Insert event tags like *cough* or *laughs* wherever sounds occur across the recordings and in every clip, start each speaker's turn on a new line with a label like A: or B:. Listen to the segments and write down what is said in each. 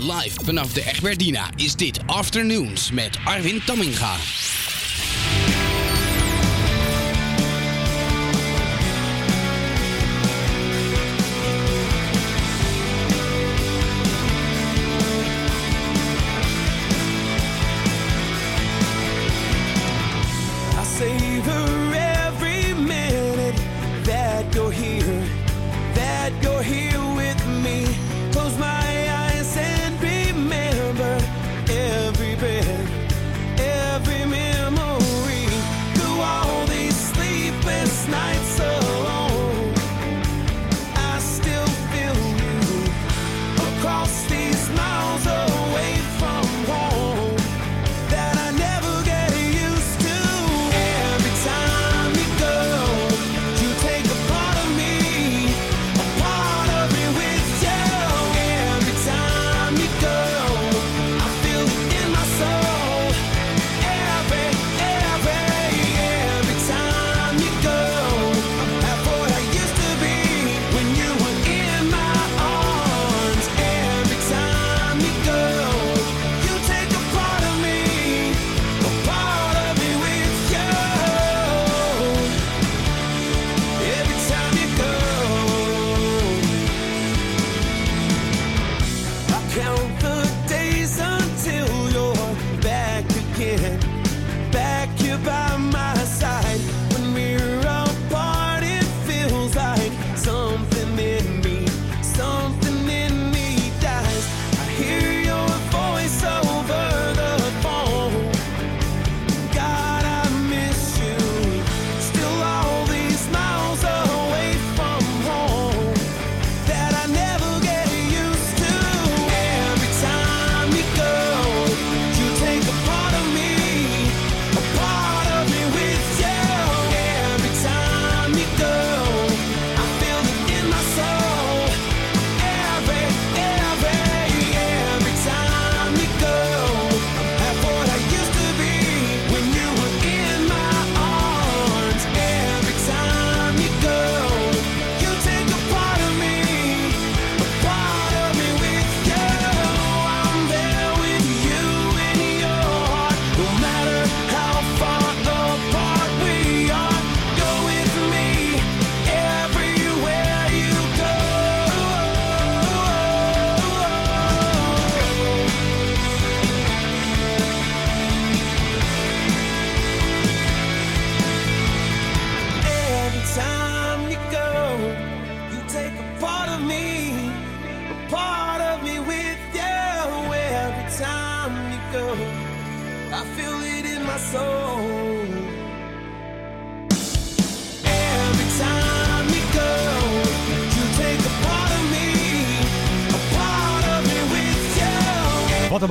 A: Live vanaf de Egberdina is dit Afternoons met Arwin Tamminga.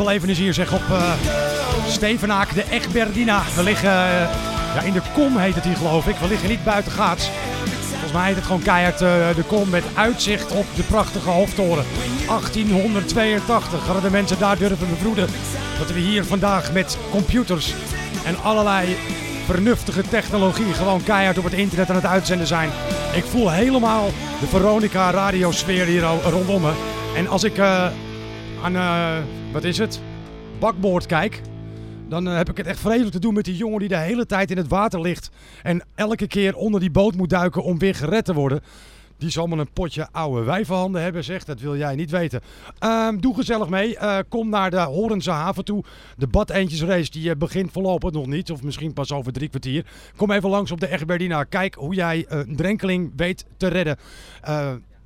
B: Een belevenis hier zeg op eh Stevenaak, de Egberdina. We liggen eh, ja, in de kom heet het hier geloof ik. We liggen niet buiten gaats. Volgens mij heet het gewoon keihard eh, de kom met uitzicht op de prachtige hoofdtoren. 1882 hadden de mensen daar durven bevroeden dat we hier vandaag met computers en allerlei vernuftige technologie gewoon keihard op het internet aan het uitzenden zijn. Ik voel helemaal de Veronica radiosfeer hier rondom me. En als ik aan, eh, wat is het, bakboord kijk, dan eh, heb ik het echt vreselijk te doen met die jongen die de hele tijd in het water ligt. En elke keer onder die boot moet duiken om weer gered te worden. Die zal maar een potje oude wijvenhanden hebben, zegt. Dat wil jij niet weten. Ehm, doe gezellig mee. Eh, kom naar de Horense haven toe. De Badeentjesrace die eh, begint voorlopig nog niet. Of misschien pas over drie kwartier. Kom even langs op de Egberdina. Kijk hoe jij een drenkeling weet te redden.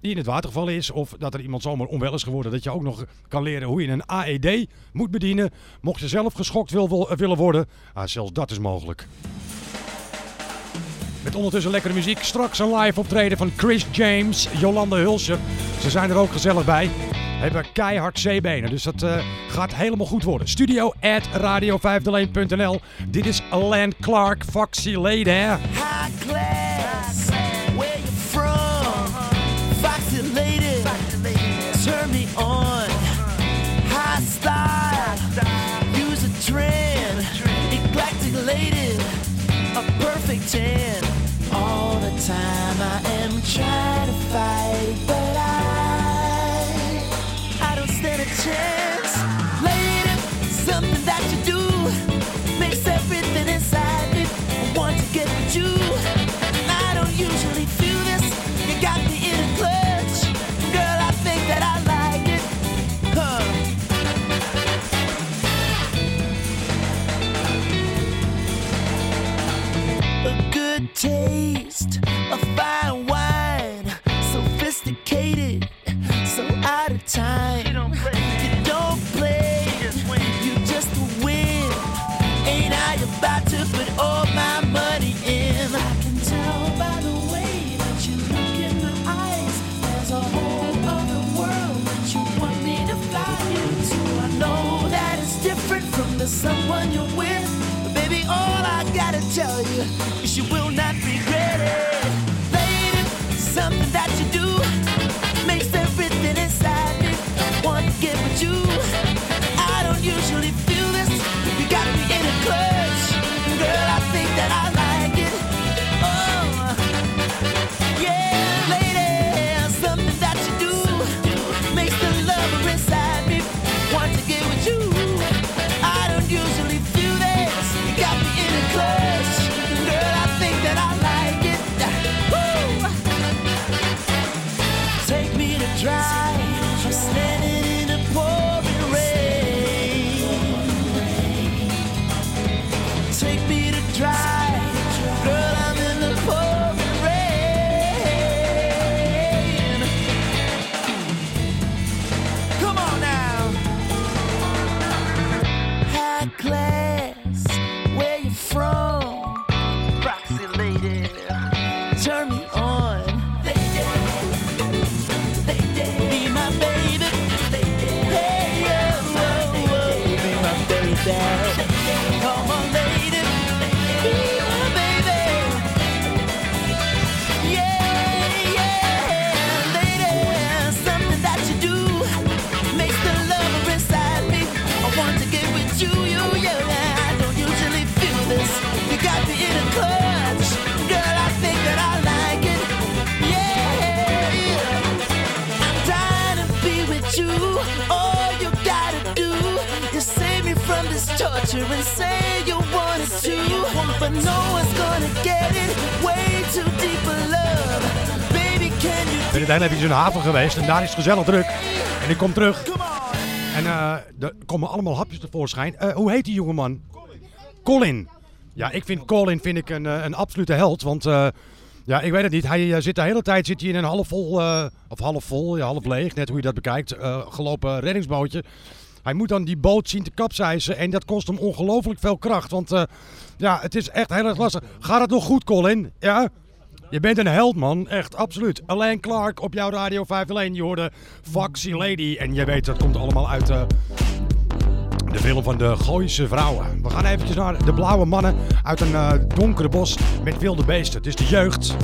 B: Die in het water gevallen is. Of dat er iemand zomaar onwel is geworden. Dat je ook nog kan leren hoe je een AED moet bedienen. Mocht je zelf geschokt wil, wil- willen worden. Ah, zelfs dat is mogelijk. Met ondertussen lekkere muziek. Straks een live optreden van Chris James, Jolande Hulscher. Ze zijn er ook gezellig bij. Hebben keihard zeebenen, dus dat eh, gaat helemaal goed worden. Studio at radio501.nl. Dit is Alan Clark, Foxy Lady.
C: Perfect ten. All the time I am trying to
D: taste of fine wine, sophisticated, so out of time. You don't play, you, don't play. you just win. You just win. Ain't I about to put all my money in? I can tell by the way that you look in my eyes. There's a whole other world that you want me to fly into. I know that it's different from the someone you're with. All I gotta tell you is you will not regret it. Lady, something that torture and say you want it too. But no one's gonna get it. Way too deep for love. Baby, can you
B: ben het even in een haven geweest en daar is het gezellig druk. En ik kom terug en eh, er komen allemaal hapjes tevoorschijn. Eh, hoe heet die jongeman? Colin. Ja, ik vind Colin vind ik een, eh, een absolute held. Want ja, ik weet het niet. Hij zit de hele tijd zit hij in een half vol, of half vol, ja, half leeg, net hoe je dat bekijkt, gelopen reddingsbootje. Hij moet dan die boot zien te kapseizen en dat kost hem ongelooflijk veel kracht. Want eh, ja, het is echt heel erg lastig. Gaat het nog goed, Colin? Ja? Je bent een held, man. Echt, absoluut. Alain Clark op jouw Radio 501. Je hoorde Foxy Lady. En je weet, dat komt allemaal uit eh, de film van de Gooise Vrouwen. We gaan eventjes naar de blauwe mannen uit een eh, donkere bos met wilde beesten. Het is de jeugd.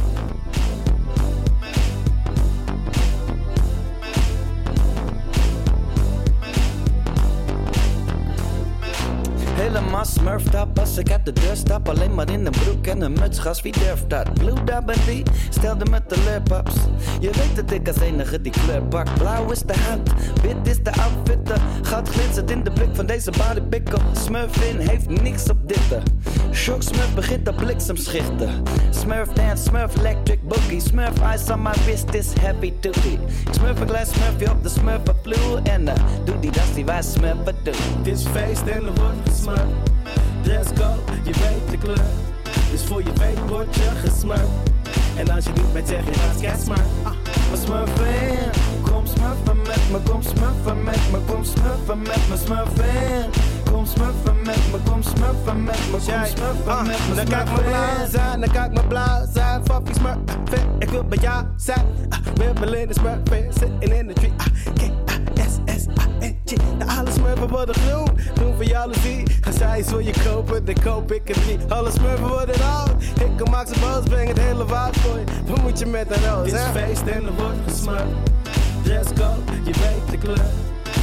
E: Helemaal smurfed up als ik uit de deur. Stap Alleen maar in een broek en een muts, gas, wie durft dat? Blue ben die, stelde met de Je weet dat ik als enige die kleur pak. Blauw is de huid, wit is de outfit. Goud glinstert in de blik van deze bodypicker Smurfin heeft niks op ditte Shock Smurf begint op bliksemschichten Smurf dance, Smurf electric boogie. Smurf ice on my wrist is heavy duty. Ik smurf een glas Smurfje op de Smurf vloer. En uh, doe die das die wij smurfen doen
A: Het is feest en er gesmurfd. Dress code, je weet de kleur. Dus voor je weet word je gesmurfd. En als je niet zeg je gaat kijk smurf. Ah, maar smurfen. Kom smurfen met me, kom smurfen met me, kom smurfen met me, smurfen. Kom smurfen met me, kom smurfen met me, kom smurfen met me, Dan kijk me blauw zijn, dan kijk me zijn. Fuck smurf, ik wil bij jou zijn. Ah, Wibbelen in de smurfen, zitten in de tree. Ah, De alle smurfen worden groen, groen voor jaloezie. Ga zij iets voor je kopen, dan koop ik het niet. Alle smurfen worden rood, ik kom maak ze boos, breng het hele woud voor je. Wat moet je met een roos, Het is feest en er wordt gesmurfd. Dress code, je weet de kleur.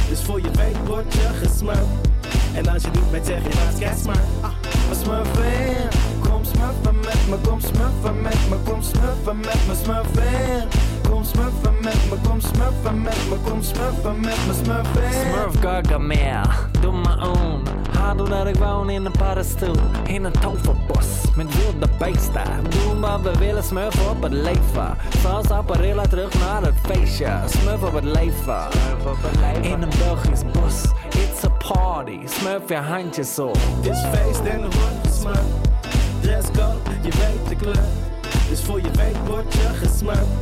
A: Dus voor je weet word je gesmurfd. En als je niet met zeg je gaat kijk smurf. Ah, maar smurfen. Kom smurfen met me, kom smurfen met me, kom smurfen met me, smurfen. Kom smurfen met me, kom smurfen met me, kom smurfen met me, smurfen.
F: Smurf Gargamel, doe maar om. Haar doordat ik woon in een paddenstoel. In een toverbos met wilde beesten. Doen wat we willen, smurf op het leven. Zoals apparilla terug naar het feestje. Smurf op het leven. In een Belgisch bos, it's a party. Smurf je handjes op.
A: Het is feest en er wordt gesmurfd.
E: Dresscode, je weet de kleur. Dus voor je weet word je gesmurfd.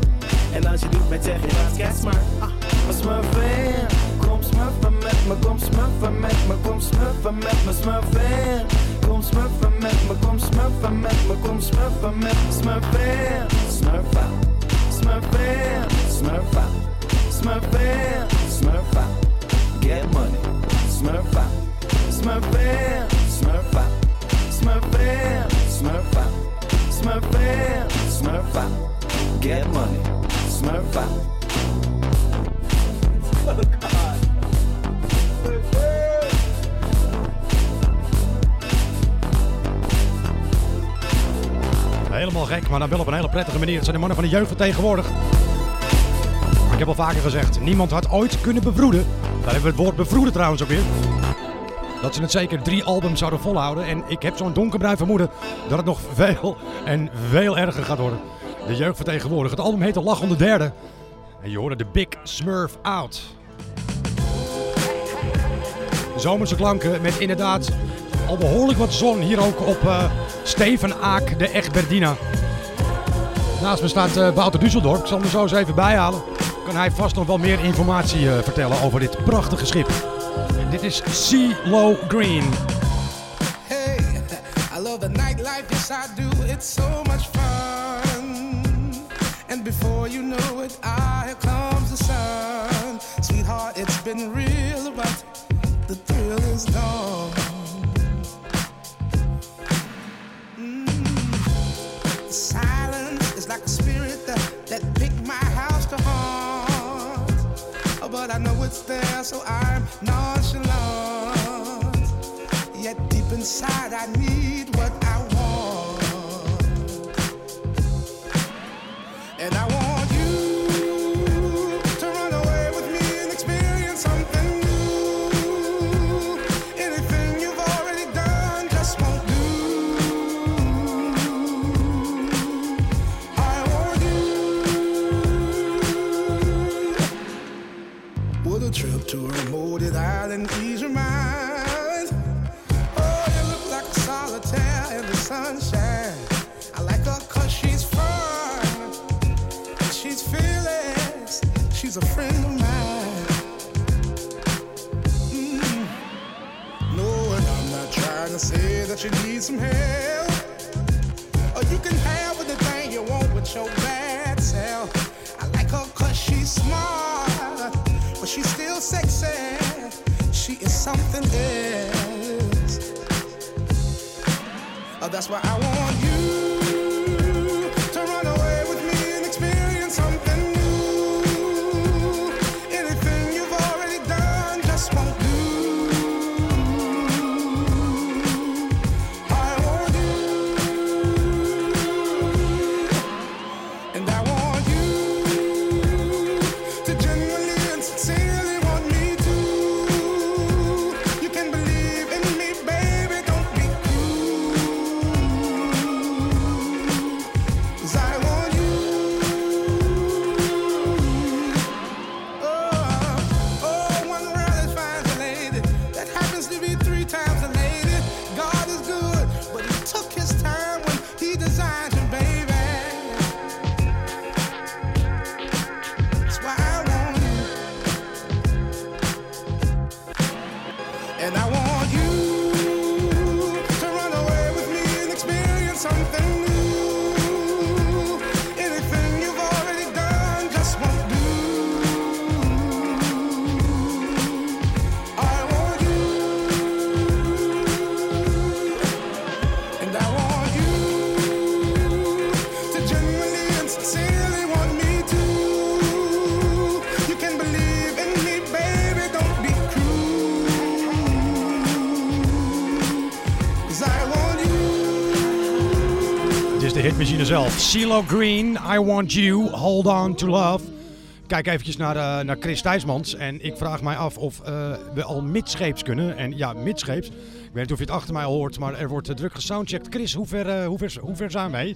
E: En als je niet met zeg je kijk smurf. Ah, maar smurfen, kom smurfen met me, kom smurfen met me, kom smurfen met me, smurfen. Kom smurfen met me, kom smurfen met me, kom smurfen met me, smurfen. Smurfen, smurf out, smurfen, smurf out. Get money, smurf out, smurfen, smurf out, smurf smurfen, smurf out. Get money, smurf out.
B: Helemaal gek, maar dan wel op een hele prettige manier. Het zijn de mannen van de jeugd van tegenwoordig. Maar ik heb al vaker gezegd, niemand had ooit kunnen bevroeden. Daar hebben we het woord bevroeden trouwens ook weer. Dat ze het zeker drie albums zouden volhouden. En ik heb zo'n donkerbruin vermoeden dat het nog veel en veel erger gaat worden. De jeugd van tegenwoordig. Het album heet De Lach om de Derde. En je hoorde de Big Smurf Out. Zomerse klanken met inderdaad al behoorlijk wat zon hier ook op eh, Steven Aak, de Egberdina. Naast me staat uh, Wouter Düsseldorf. Ik zal hem zo eens even bijhalen. Kan hij vast nog wel meer informatie eh, vertellen over dit prachtige schip. Dit is CeeLo Green.
G: Hey, I love the nightlife, yes I do. It's so much fun. And before you know it, ah, here comes the sun. Sweetheart, it's been real, but the thrill is gone. There, so I'm nonchalant. Yet deep inside, I need what I want. And I want She's a friend of mine. Mm. No, and I'm not trying to say that you need some help. Or you can have anything you want with your bad self. I like her cause she's smart, but she's still sexy. She is something else. Oh, that's why I want you
B: Het is de hitmachine zelf. CeeLo Green, I Want You, Hold On To Love. Kijk eventjes naar, eh, naar Chris Thijsmans. En ik vraag mij af of eh, we al midscheeps kunnen. En ja, midscheeps. Ik weet niet of je het achter mij hoort, maar er wordt eh, druk gesoundcheckt. Chris, hoe ver, hoe ver, hoe ver zijn wij?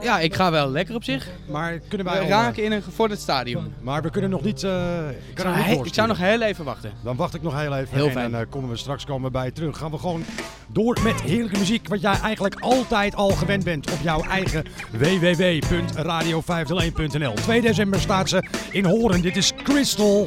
H: Ja, ik ga wel lekker op zich.
B: Maar kunnen wij
H: We
B: al,
H: raken in een gevorderd stadium.
B: Maar we kunnen nog niet... eh, ik, kan niet
H: ik zou nog heel even wachten.
B: Dan wacht ik nog heel even.
H: Heel
B: en
H: fijn.
B: dan eh, komen we straks komen we bij je terug. Gaan we gewoon door met heerlijke muziek. Wat jij eigenlijk altijd al gewend bent op jouw eigen www.radio501.nl. 2 december staat ze in Horen. Dit is Crystal.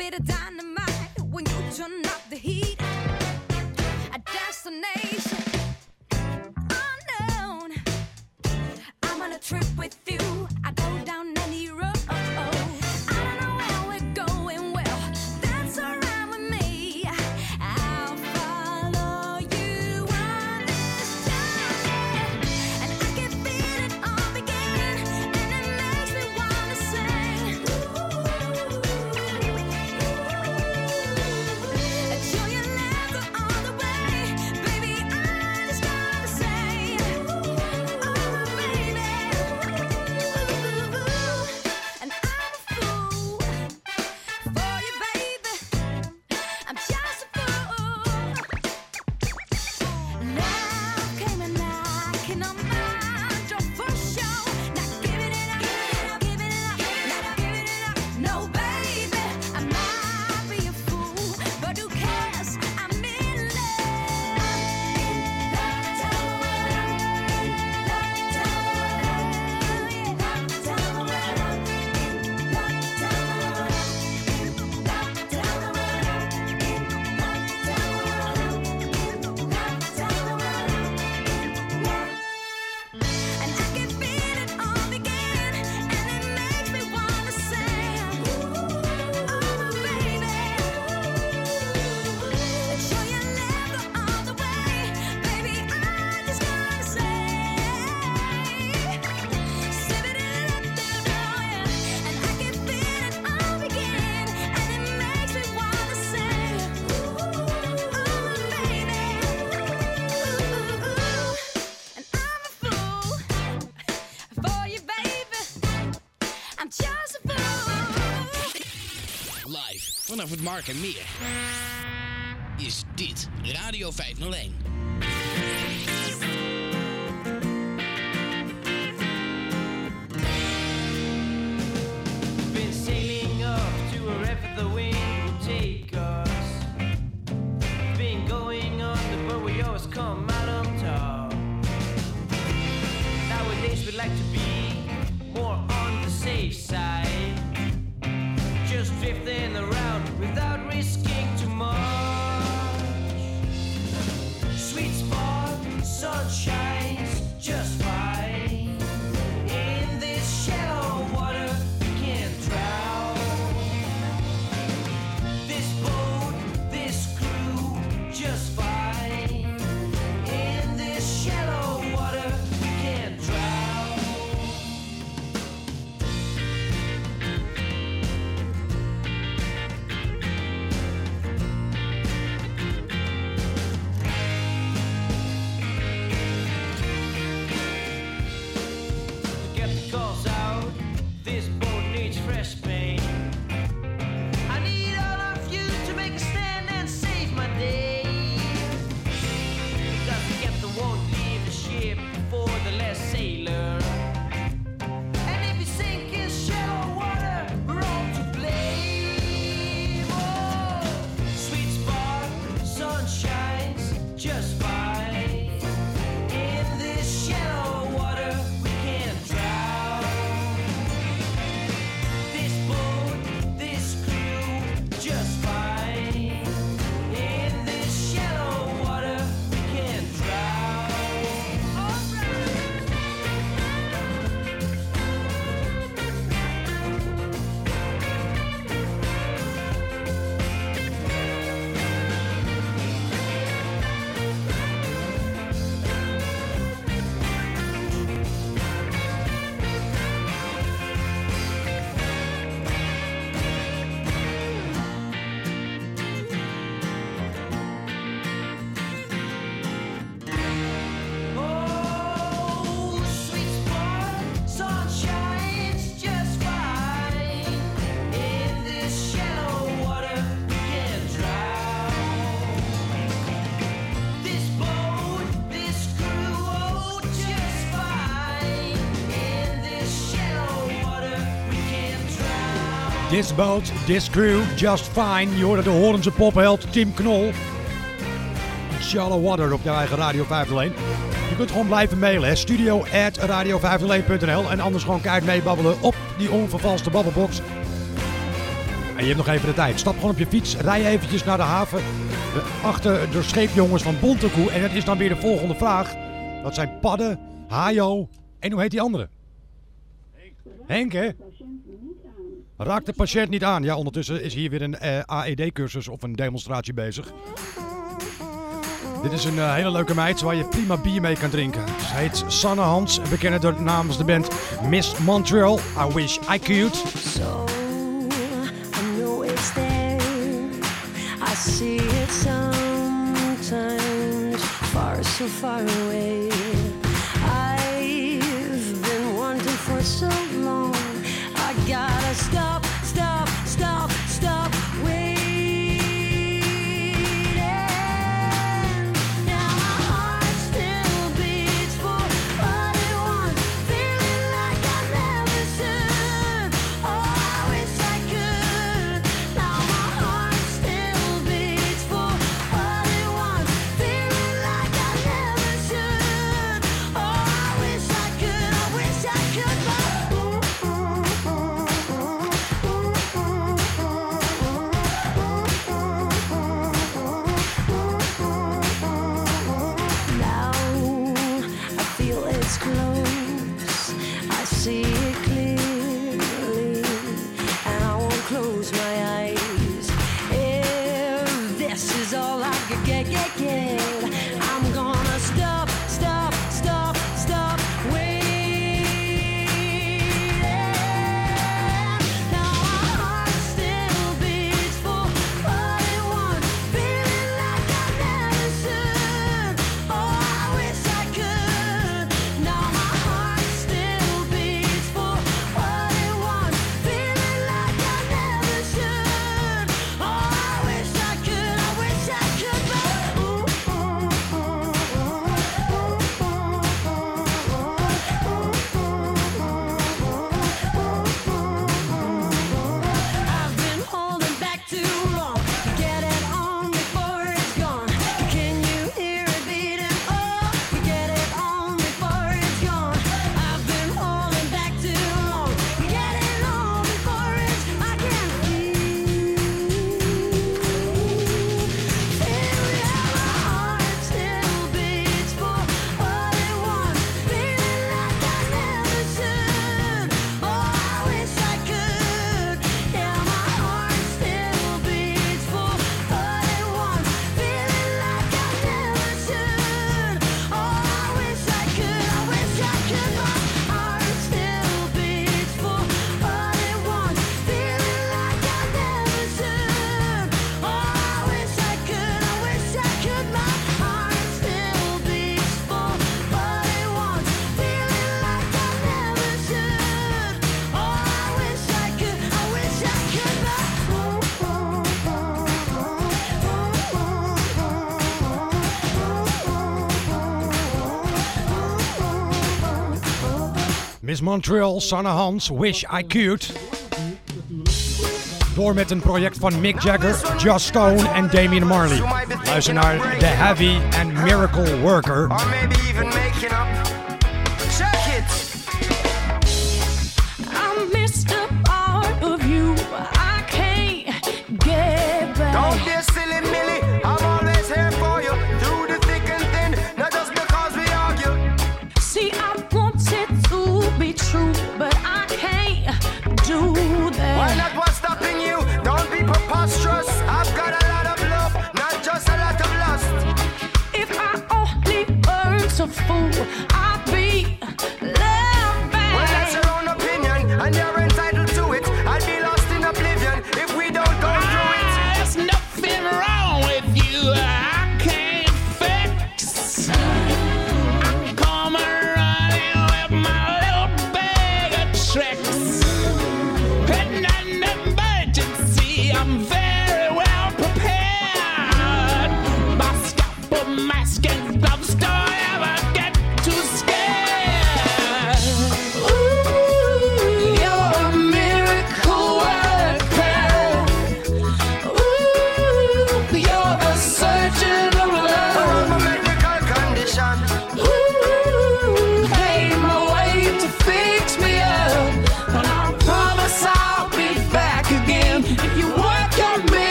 I: bit of dynamite when you turn up the heat. A destination unknown. I'm on a trip with you. I'm just a fool.
J: Live vanaf het Mark en Meer. Is dit Radio 501.
K: drifting around without risking too much. Sweet spot, sunshine.
B: This boat, this crew, just fine. Je hoorde de Horense popheld Tim Knol. Shallow Water op jouw eigen Radio 501. Je kunt gewoon blijven mailen. Studio at radio501.nl En anders gewoon keihard meebabbelen op die onvervalste babbelbox. En je hebt nog even de tijd. Stap gewoon op je fiets. Rij eventjes naar de haven. Achter de scheepjongens van Bontekoe. En het is dan weer de volgende vraag. Dat zijn Padden, Hayo. en hoe heet die andere? Henk. Hè? Raak de patiënt niet aan. Ja, ondertussen is hier weer een eh, AED-cursus of een demonstratie bezig. Dit is een eh, hele leuke meid waar je prima bier mee kan drinken. Ze heet Sanne Hans we kennen haar namens de band Miss Montreal. I wish I could.
D: So, I know it's there. I see it sometimes far so far away. is
B: Montreal Hans, Wish I Could. Door met een project van Mick Jagger, Josh Stone en Damien Marley. Luister naar The Heavy and Miracle Worker.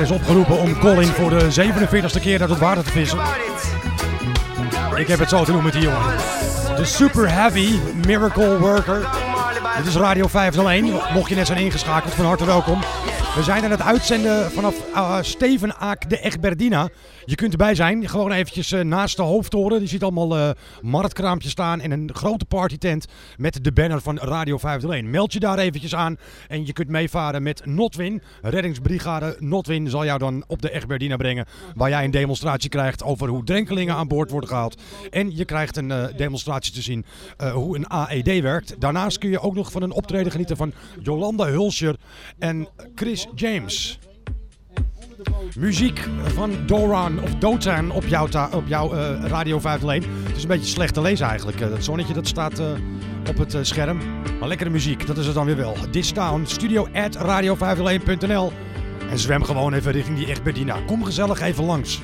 B: Is opgeroepen om Colin voor de 47ste keer uit het water te vissen. Ik heb het zo te noemen met die jongen. De Super Heavy Miracle Worker. Dit is Radio 501. Mocht je net zijn ingeschakeld, van harte welkom. We zijn aan het uitzenden vanaf uh, Steven Aak de Egberdina. Je kunt erbij zijn. Gewoon eventjes eh, naast de hoofdtoren. Je ziet allemaal eh marktkraampjes staan en een grote partytent met de banner van Radio 501. Meld je daar eventjes aan en je kunt meevaren met Notwin. Reddingsbrigade Notwin zal jou dan op de Egberdina brengen. Waar jij een demonstratie krijgt over hoe drenkelingen aan boord worden gehaald. En je krijgt een eh, demonstratie te zien eh, hoe een AED werkt. Daarnaast kun je ook nog van een optreden genieten van Jolanda Hulscher en Chris James. Muziek van Doran of Dotan op jouw, op jouw eh, Radio 501. Het is een beetje slecht te lezen eigenlijk. Dat zonnetje dat staat op het scherm. Maar lekkere muziek, dat is het dan weer wel. This studio at radio501.nl. En zwem gewoon even richting die Egberdina. Kom gezellig even langs.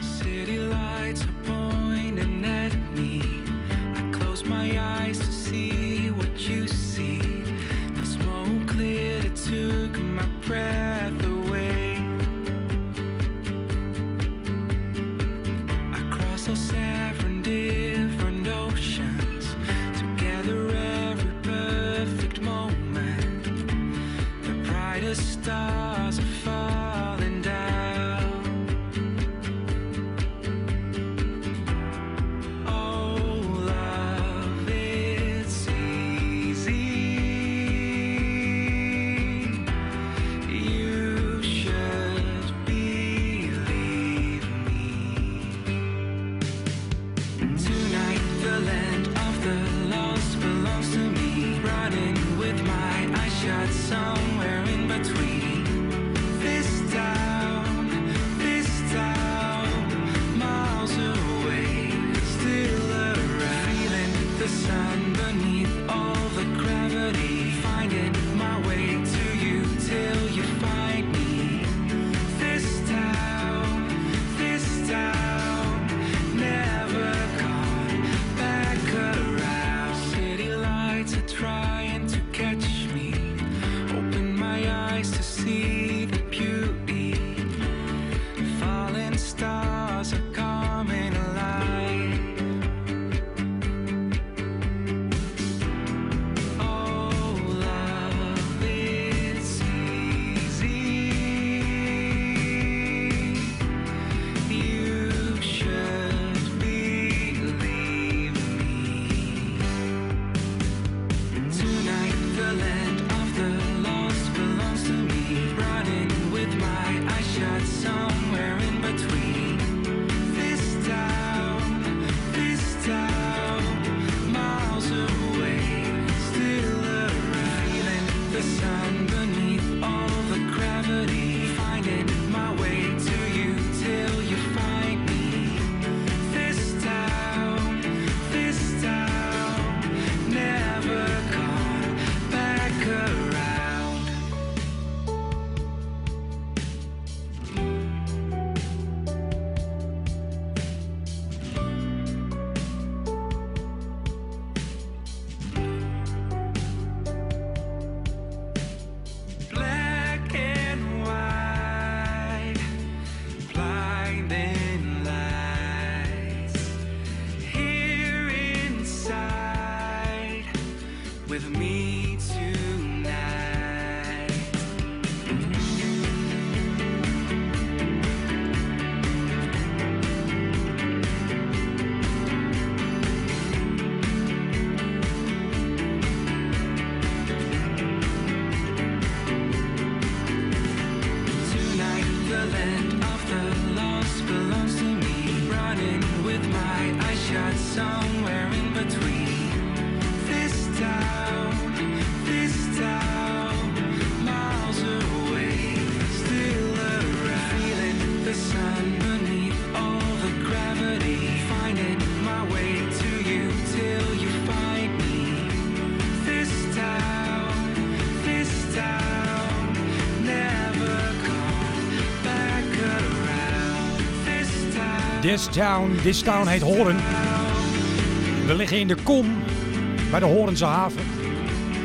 B: This Town, This Town
I: heet Horen. We liggen in de kom bij de Horense haven.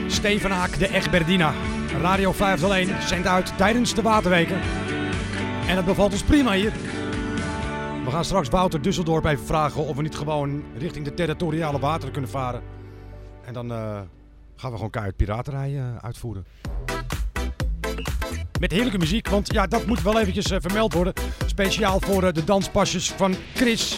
I: Stevenhaak, de Egberdina. Radio 501 zendt uit tijdens de waterweken. En het bevalt ons prima hier. We gaan straks Wouter Dusseldorp even vragen of we niet gewoon richting de territoriale wateren kunnen varen. En dan eh, gaan we gewoon keihard piraterij eh, uitvoeren. Met heerlijke muziek, want ja, dat moet wel eventjes eh, vermeld worden. Speciaal voor eh, de danspasjes van Chris.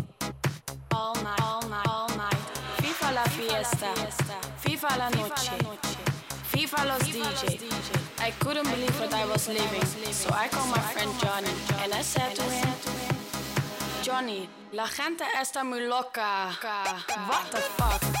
L: all night, all night, all night. FIFA la fiesta, FIFA la noche, FIFA los DJ. I couldn't believe what I was living, so I called my friend Johnny and I said to him, Johnny, la gente está muy loca. What the fuck?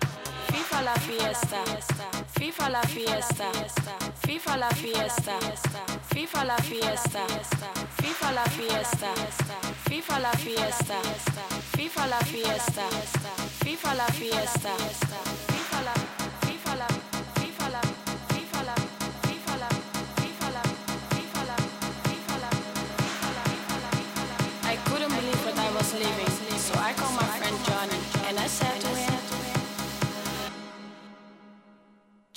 L: FIFA la fiesta, FIFA la fiesta, FIFA la fiesta, FIFA la fiesta, FIFA la fiesta, FIFA la fiesta, FIFA la fiesta, FIFA la fiesta, FIFA la, FIFA la, FIFA la, FIFA la, FIFA la, FIFA la, FIFA la, FIFA la, I couldn't believe what I was leaving,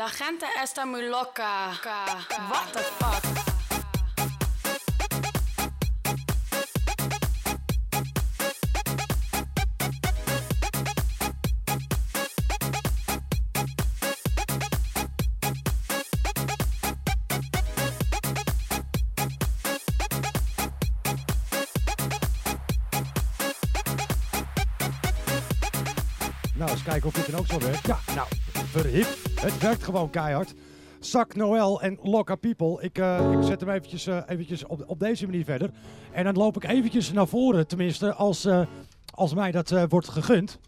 L: La gente está muy loca. What the fuck?
B: Nou, eens kijken of dit dan ook zo werkt. Ja, nou, verhip. Het werkt gewoon keihard. Zak Noel en Lokka People. Ik, eh, ik zet hem eventjes, eh, eventjes op, op deze manier verder. En dan loop ik eventjes naar voren, tenminste, als, eh, als mij dat wordt gegund.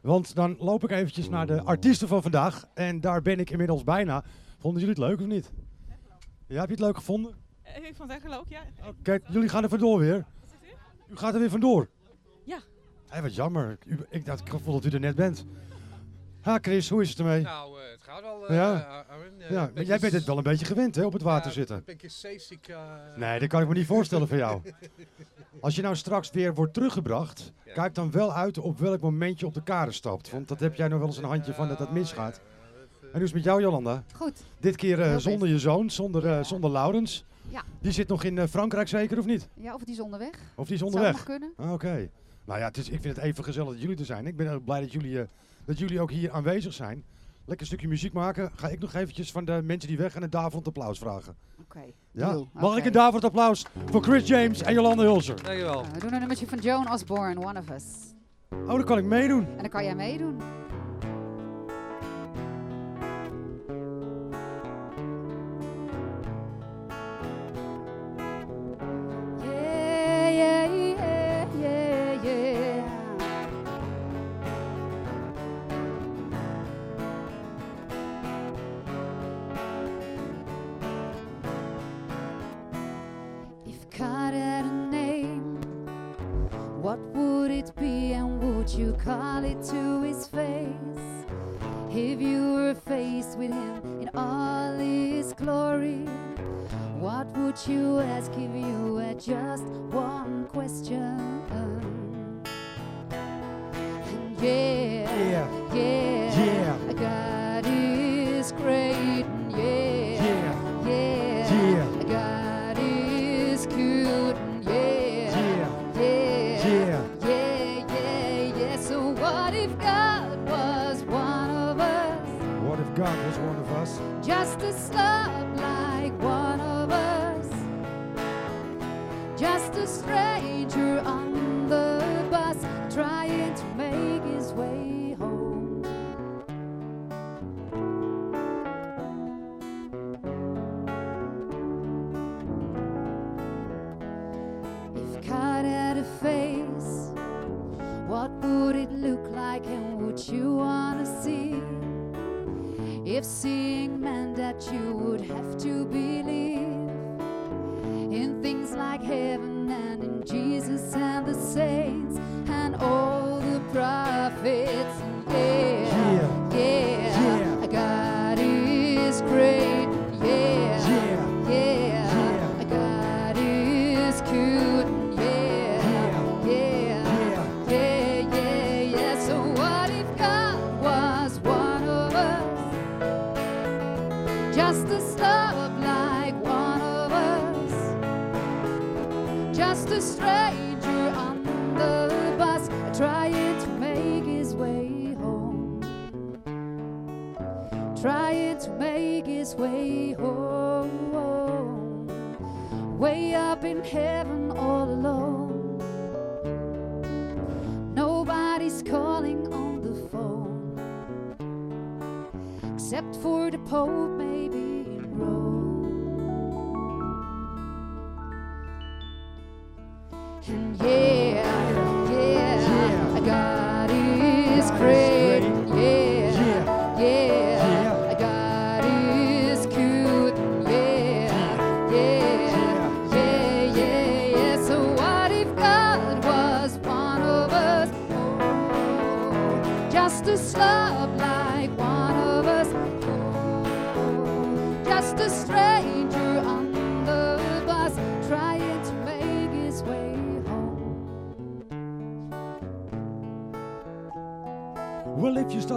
B: Want dan loop ik eventjes naar de artiesten van vandaag. En daar ben ik inmiddels bijna. Vonden jullie het leuk of niet? Ja, heb je het leuk gevonden?
I: Ik vond het echt leuk, ja.
B: Oké, jullie gaan er vandoor weer. U gaat er weer vandoor?
I: Ja.
B: Hé, wat jammer. U, ik dacht, ik gevoel dat u er net bent. Ha, Chris, hoe is het ermee?
M: Nou, eh, het gaat wel. eh,
B: ja,
M: eh,
B: ja maar jij bent het wel een beetje gewend, hè, op het water
M: Ja,
B: zitten.
M: Een beetje zeeziek. eh,
B: Nee, dat kan ik me niet voorstellen van jou. *laughs* Als je nou straks weer wordt teruggebracht, kijk dan wel uit op welk moment je op de kade stapt. Want dat heb jij nog wel eens een handje van dat dat misgaat. En hoe is het met jou, Jolanda?
N: Goed.
B: Dit keer eh, zonder je zoon, zonder, eh, zonder Laurens.
N: Ja.
B: Die zit nog in eh, Frankrijk zeker, of niet?
N: Ja, of die is onderweg.
B: Of die is
N: Zou
B: onderweg?
N: nog kunnen.
B: Ah, Oké. Nou ja, het is, ik vind het even gezellig dat jullie er zijn. Ik ben ook blij dat jullie, eh, dat jullie ook hier aanwezig zijn. Lekker stukje muziek maken. Ga ik nog eventjes van de mensen die weg gaan een daverend applaus vragen.
N: Oké.
B: Ja?
N: deal.
B: Mag ik een daverend applaus voor Chris James en Jolanda Hulser?
M: Dankjewel.
N: We doen een nummertje van Joan Osborne, One of Us.
B: Oh, dan kan ik meedoen.
N: En dan kan jij meedoen.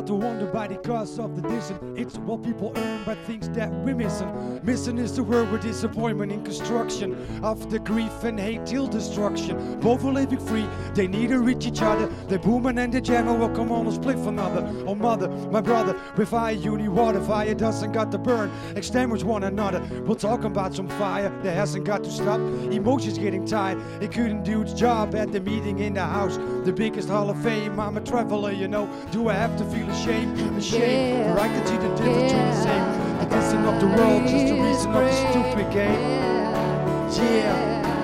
N: To
B: wonder by the cause of the dissing, it's what people earn by things that we're missing. Missing is the word with disappointment in construction of the grief and hate till destruction. Both are living free, they need to reach each other. The booming and the jammer will come on and split for another. Oh, mother, my brother, with fire you need water. Fire doesn't got to burn, extinguish one another. We're talking about some fire that hasn't got to stop. Emotions getting tired, it couldn't do its job at the meeting in the house. The biggest hall of fame, I'm a traveler, you know. Do I have to feel ashamed? Ashamed, or I can see the difference between the same. The dissing of the world, just the reason of the stupid game. Yeah. Yeah.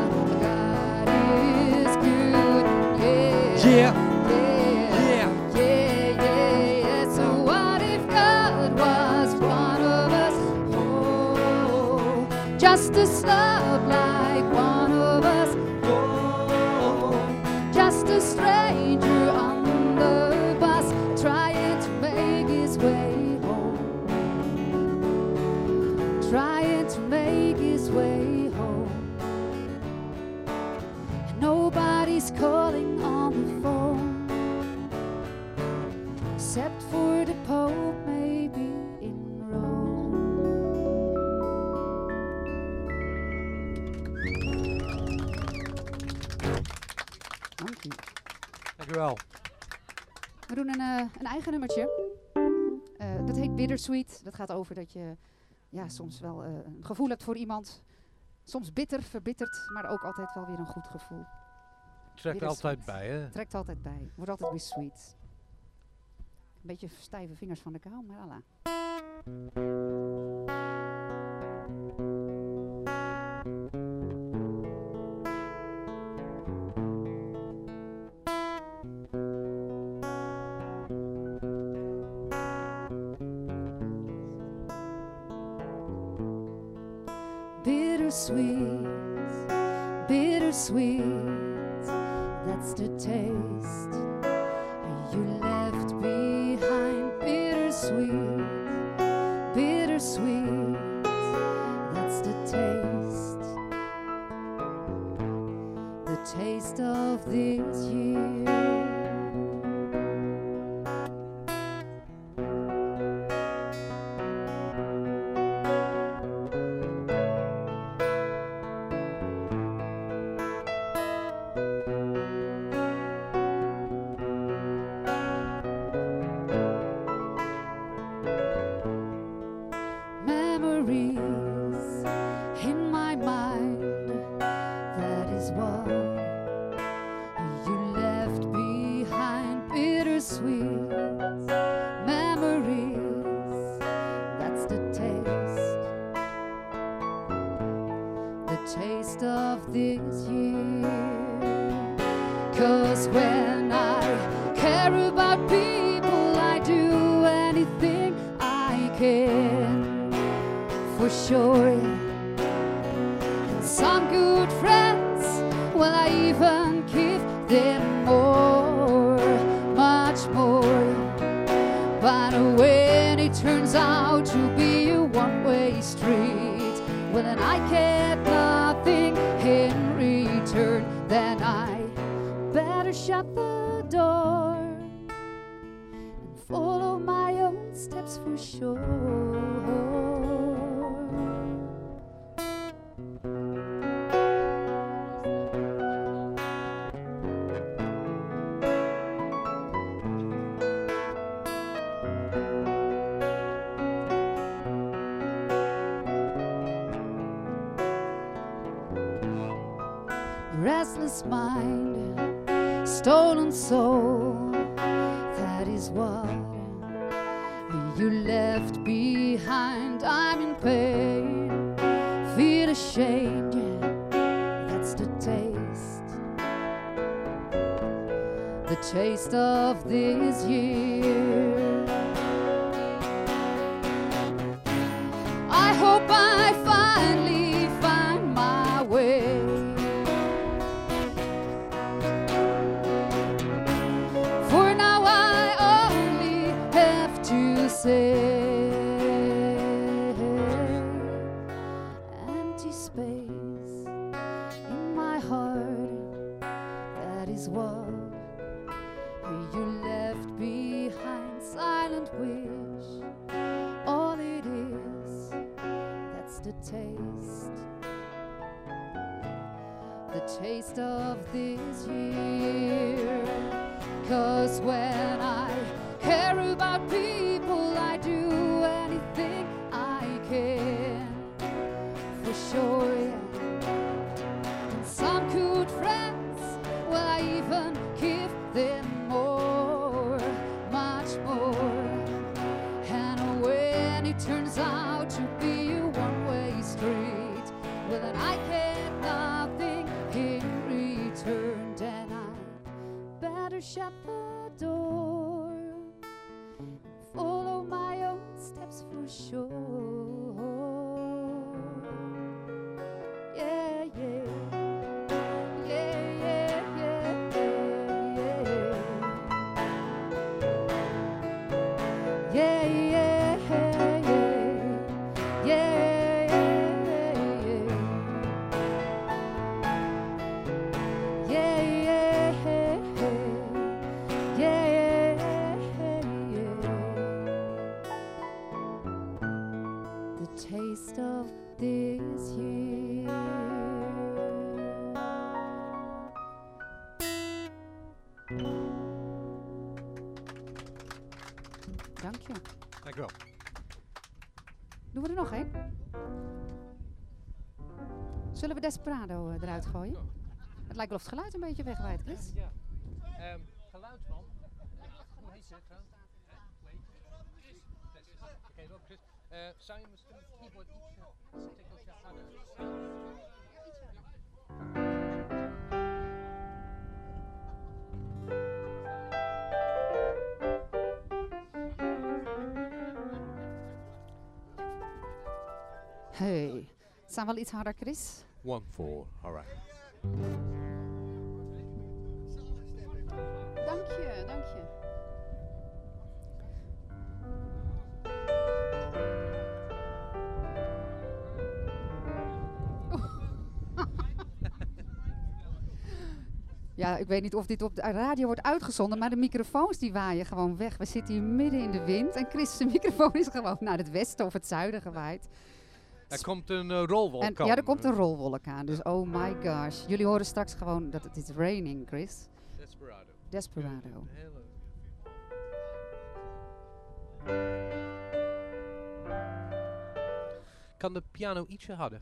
N: Yeah, yeah, yeah. Yeah. So what if God was one of us? Oh, just a slug
B: Dankjewel.
N: We doen een, eh, een eigen nummertje. Eh, dat heet Bittersweet. Dat gaat over dat je ja, soms wel eh, een gevoel hebt voor iemand. Soms bitter, verbitterd, maar ook altijd wel weer een goed gevoel.
I: Trekt altijd bij, hè?
N: Trekt altijd bij. Wordt altijd weer sweet. Een beetje stijve vingers van de kou, maar Allah. Bittersweet, bittersweet, that's the taste you left behind. Bittersweet, bittersweet, that's the taste, the taste of this sure. And some good friends, well, I even give them more, much more. But when it turns out to be a one way street, well, then I get nothing in return. Then I better shut the door and follow my own steps for sure. Taste of this year. I hope I shut the door, follow my own steps for sure. Desperado eh, eruit gooien? Het lijkt wel of het geluid een beetje wegwijdt, Chris.
O: Ja. Ehm geluidsman. Hoe heet ze? Chris. Oké, wel Chris. Eh, zou je misschien het keyboard iets een tikkeltje harder...
N: Hey, staan wel iets harder, Chris?
O: One, four, alright.
N: Dank je, dank je. Ja, ik weet niet of dit op de radio wordt uitgezonden, maar de microfoons die waaien gewoon weg. We zitten hier midden in de wind en Chris' zijn microfoon is gewoon naar het westen of het zuiden gewaaid.
O: Er komt een eh, rolwolk
N: En,
O: aan.
N: ja, er komt een rolwolk aan, dus oh my gosh. Jullie horen straks gewoon dat het is raining, Chris.
O: Desperado.
N: Desperado.
O: Kan de piano ietsje harder?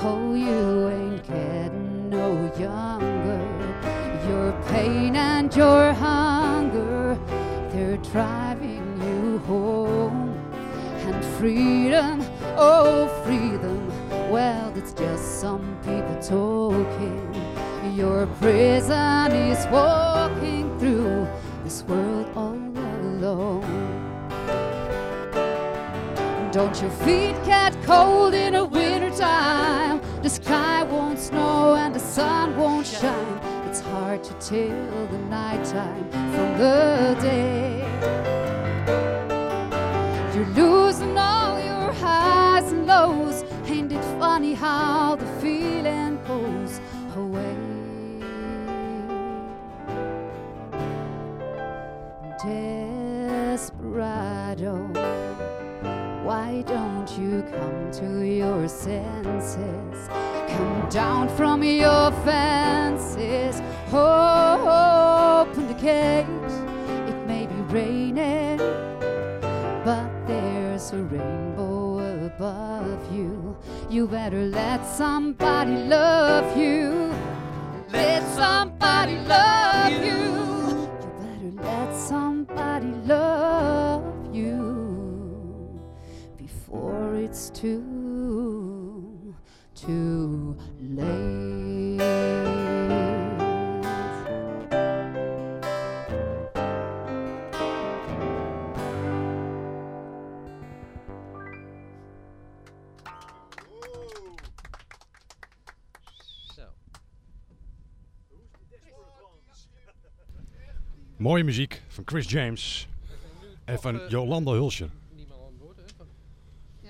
N: Oh, you ain't getting no younger. Your pain and your hunger, they're driving you home. And freedom, oh, freedom, well, it's just some people talking. Your prison is walking through this world all alone. Don't your feet get cold in the wintertime? The sky won't snow and the sun won't shine. It's hard to tell the nighttime from the day. You're losing all your highs and lows. Ain't it funny how the feeling goes away? Desperado. Why don't you come to your senses? Come down from your fences. Oh, open the gate. It may be raining, but there's a rainbow above you. You better let somebody love you. Let somebody love you. You better let somebody love you before it's too, too late.
B: Mooie muziek van Chris James en van Jolanda Hulscher.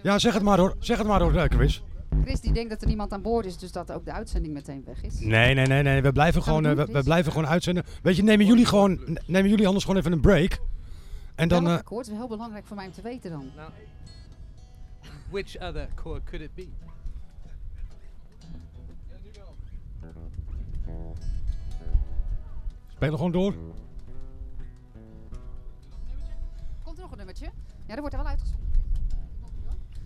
B: Ja, zeg het maar hoor. Zeg het maar hoor, Chris.
I: Chris die denkt dat er niemand aan boord is, dus dat ook de uitzending meteen weg is.
B: Nee, nee, nee, nee. We blijven gewoon, eh,
I: doen,
B: we, blijven gewoon uitzenden. Weet je, nemen jullie gewoon, nemen jullie anders gewoon even een break. En dan,
I: Welk
B: eh,
I: akkoord is heel belangrijk voor mij om te weten dan.
O: Nou, which other chord could it be?
B: spelen gewoon door.
I: Komt er nog een nummertje? Ja, dat wordt er wel uitgezonden.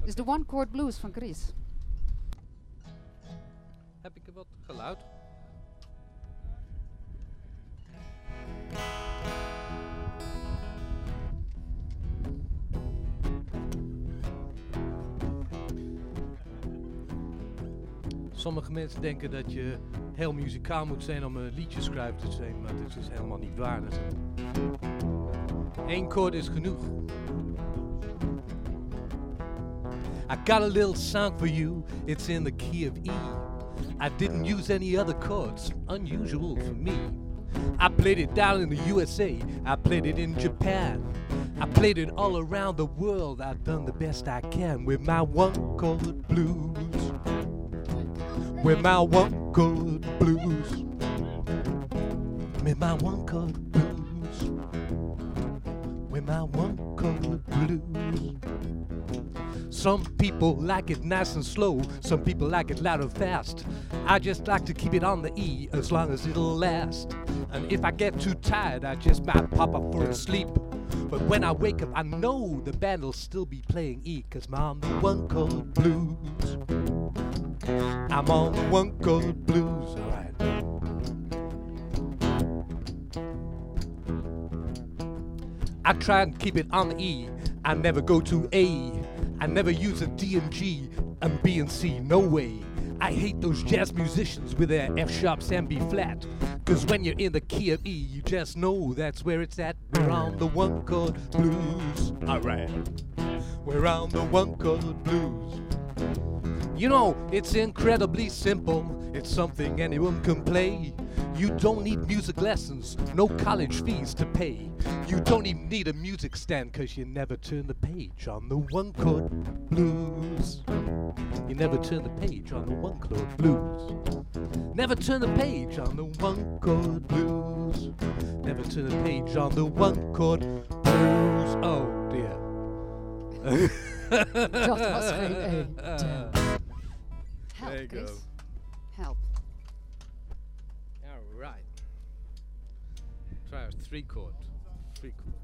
I: Dit is de One Chord Blues van Chris.
O: Heb ik wat geluid? Sommige mensen denken dat je heel muzikaal moet zijn om een liedjeschrijver te zijn, maar dat is helemaal niet waar. Dat is- Eén koord is genoeg. I got a little song for you. It's in the key of E. I didn't use any other chords, unusual for me. I played it down in the USA. I played it in Japan. I played it all around the world. I've done the best I can with my one chord blues. With my one chord blues. With my one chord. With my one chord blues. Some people like it nice and slow, some people like it loud and fast. I just like to keep it on the E as long as it'll last. And if I get too tired, I just might pop up for a sleep. But when I wake up, I know the band will still be playing E, cause I'm the one chord blues. I'm on the one chord blues, alright. I try and keep it on E. I never go to A. I never use a D and G and B and C. No way. I hate those jazz musicians with their F sharps and B flat. Cause when you're in the key of E, you just know that's where it's at. We're on the one chord blues. Alright. We're on the one chord blues. You know, it's incredibly simple. It's something anyone can play. You don't need music lessons, no college fees to pay. You don't even need a music stand, cause you never turn the page on the one chord blues. You never turn the page on the one chord blues. Never turn the page on the one chord blues. Never turn the page on the one chord blues. Oh dear.
N: Dat was geen. Help,
O: There you go. three chord. Three chord.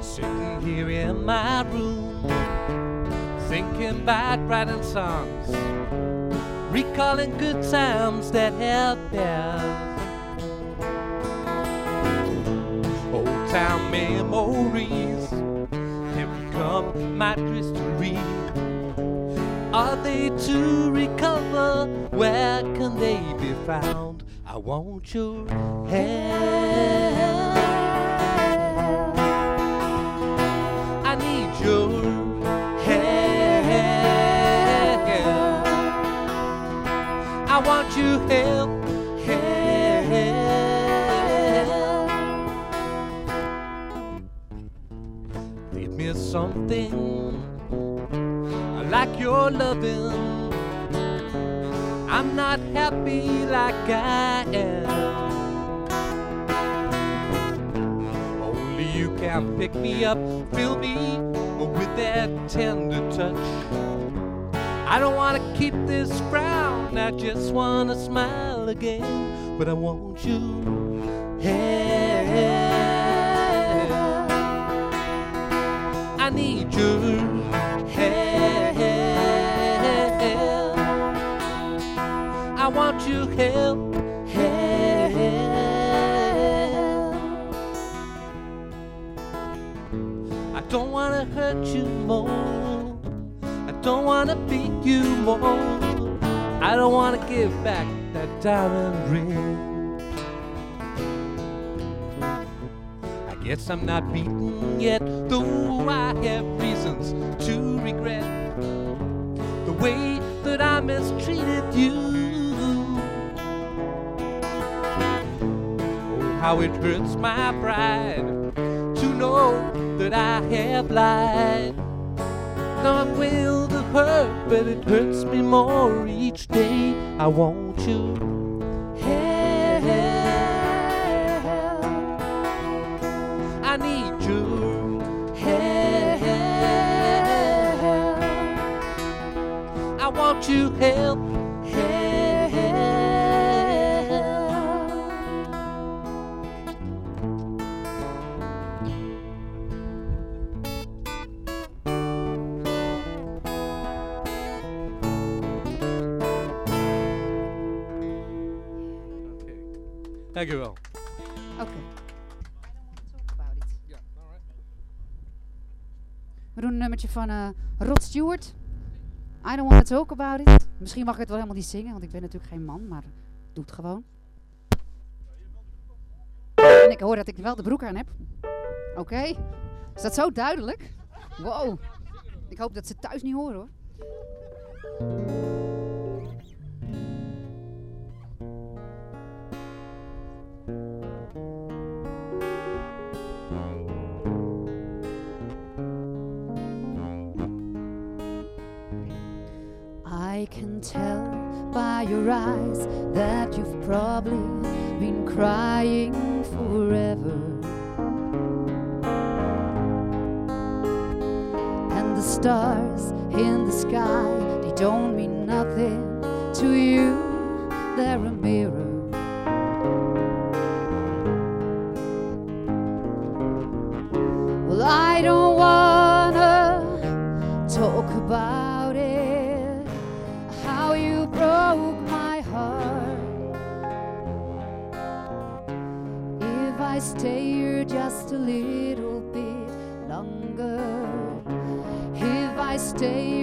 O: Sitting here in my room thinking about writing songs, recalling good times that have passed. Old town memories have become my mystery. Are they to recover? Where can they be found? I want your help. Help. help. Give me something like your loving. I'm not happy like I am. Only you can pick me up, fill me with that tender touch. I don't want to this frown, I just want to smile again. But I want you help. I need your help. I want help. help. I don't wanna hurt you more. I don't wanna beat you more. I don't wanna give back that diamond ring. I guess I'm not beaten yet, though I have reasons to regret the way that I mistreated you. Oh, how it hurts my pride to know that I have lied. Now I'm will hurt, but it hurts me more each day. I want you. help. I need help. I want you help. Dank u wel.
N: Oké. We doen een nummertje van eh, Rod Stewart. I don't want to talk about it. Misschien mag ik het wel helemaal niet zingen, want ik ben natuurlijk geen man, maar doe het gewoon. En ik hoor dat ik wel de broek aan heb. Oké. Is dat zo duidelijk? Wow. Ik hoop dat ze het thuis niet horen hoor. I can tell by your eyes that you've probably been crying forever. And the stars in the sky, they don't mean nothing to you, they're a mirror. Well, I don't wanna talk about. stay here just a little bit longer. If I stay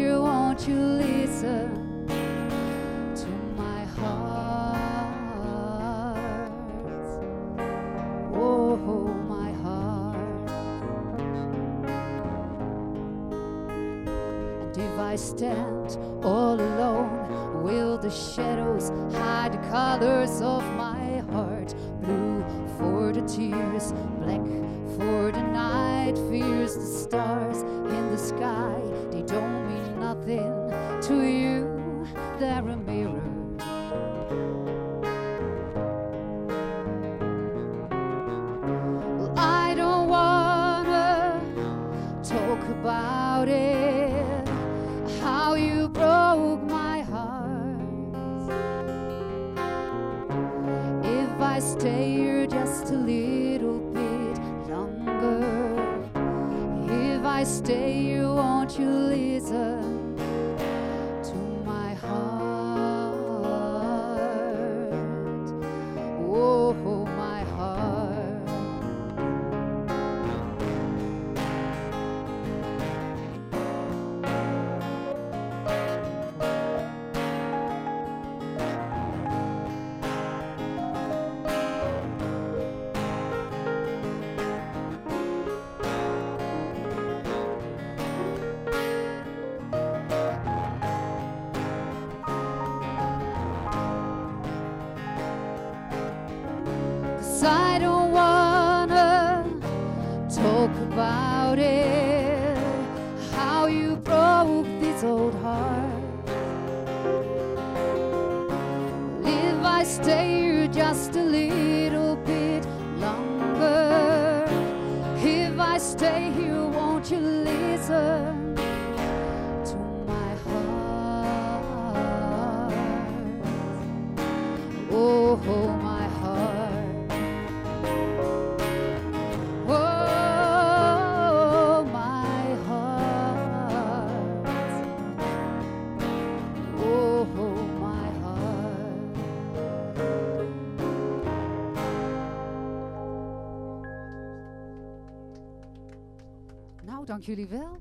N: jullie wel.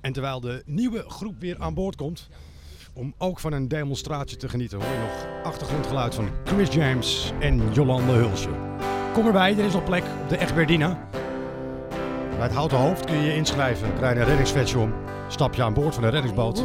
B: En terwijl de nieuwe groep weer aan boord komt, om ook van een demonstratie te genieten, hoor je nog achtergrondgeluid van Chris James en Jolande Hulsje. Kom erbij, er is nog plek op de Egbertina. Bij het Houten Hoofd kun je je inschrijven, krijg je een om, stap je aan boord van de reddingsboot.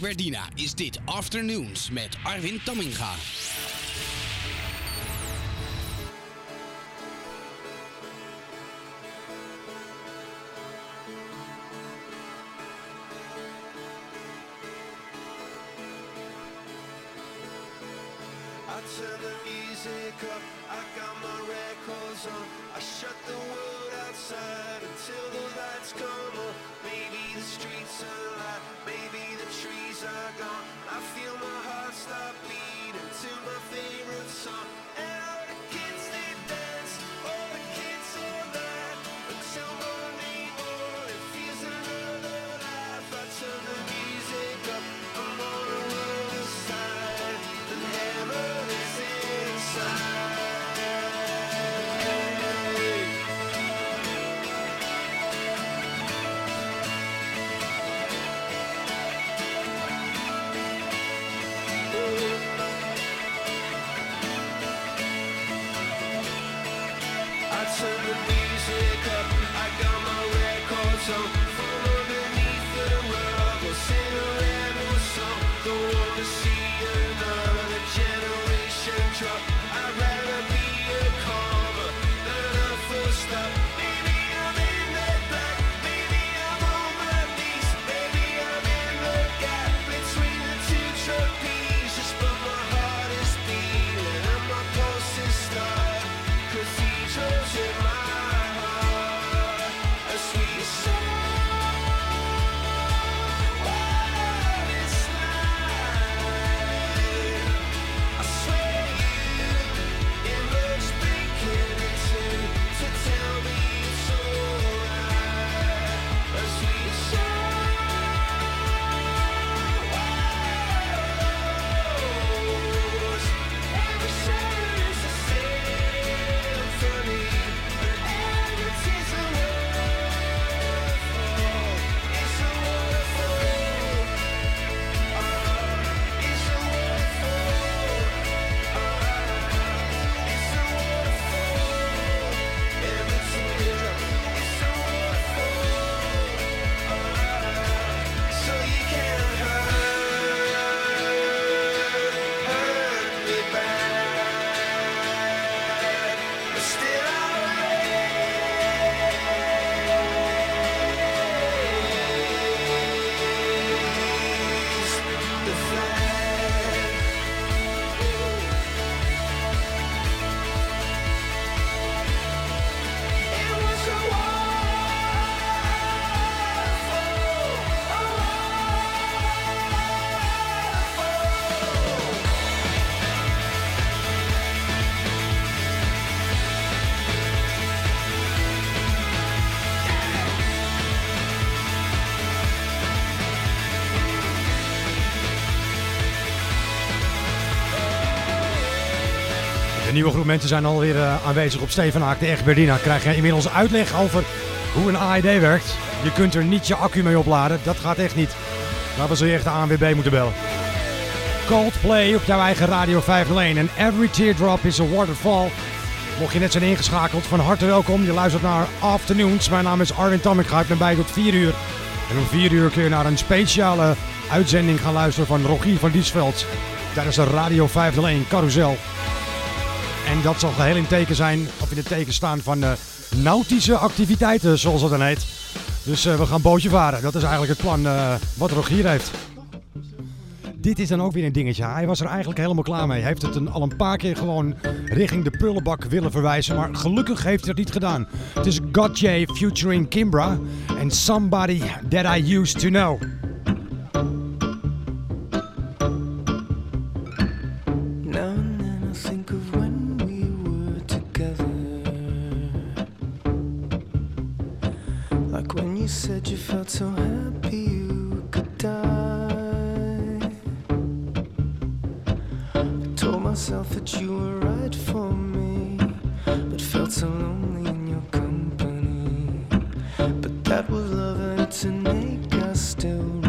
N: Berdina is
P: dit Afternoons met Arwin Tamminga.
B: nieuwe groep mensen zijn alweer eh, aanwezig op Stevenaak, de Egberdina. Krijg je inmiddels uitleg over hoe een AED werkt. Je kunt er niet je accu mee opladen, dat gaat echt niet. Maar we zullen echt de ANWB moeten bellen. Coldplay op jouw eigen Radio 501 en Every Teardrop is a Waterfall. Mocht je net zijn ingeschakeld, van harte welkom. Je luistert naar Afternoons. Mijn naam is Arwin Tam, ik ga bij tot 4 uur. En om 4 uur kun je naar een speciale uitzending gaan luisteren van Rogier van Diesveld. Tijdens de Radio 501 Carousel. Dat zal geheel in teken zijn, of in het teken staan van eh, nautische activiteiten, zoals dat dan heet. Dus eh, we gaan bootje varen. Dat is eigenlijk het plan uh, wat Rogier heeft. Dit is dan ook weer een dingetje. Hij was er eigenlijk helemaal klaar mee. Hij heeft het al een paar keer gewoon richting de prullenbak willen verwijzen. Maar gelukkig heeft hij het niet gedaan. Het is Gotje featuring Kimbra en Somebody That I Used To Know.
G: to make us still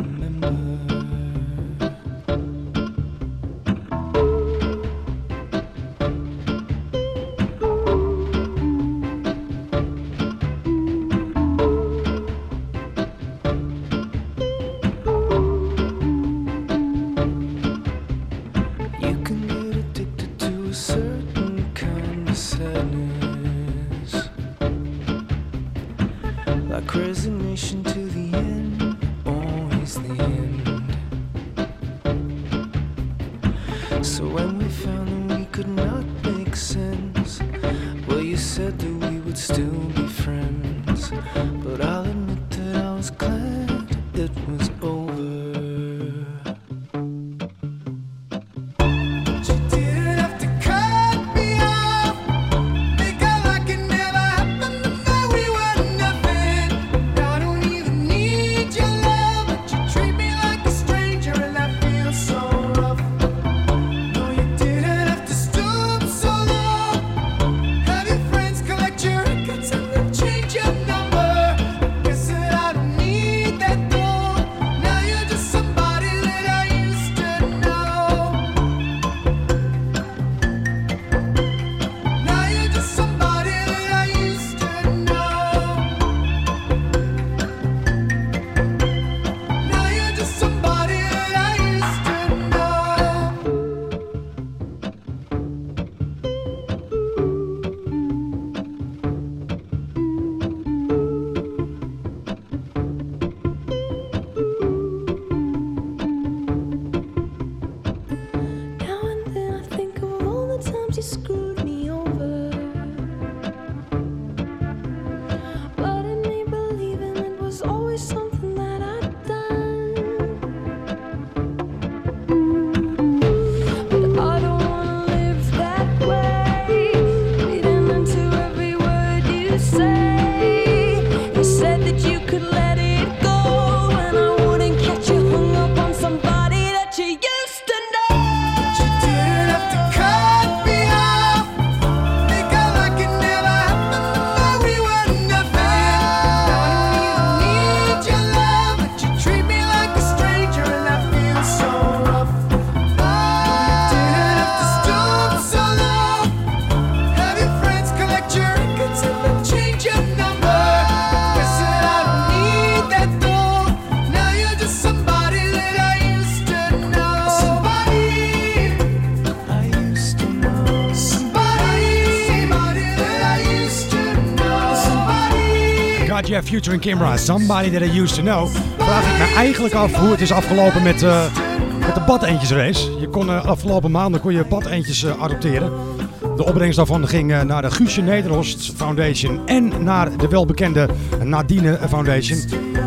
G: Somebody.
B: Gotcha featuring Kimbra. Somebody that I used to know. Vraag ik me eigenlijk af hoe het is afgelopen met, eh, met de badeentjesrace. Je kon eh, afgelopen maanden kon je badeentjes eh, adopteren. De opbrengst daarvan ging naar de Guusje Nederhorst Foundation en naar de welbekende Nadine Foundation.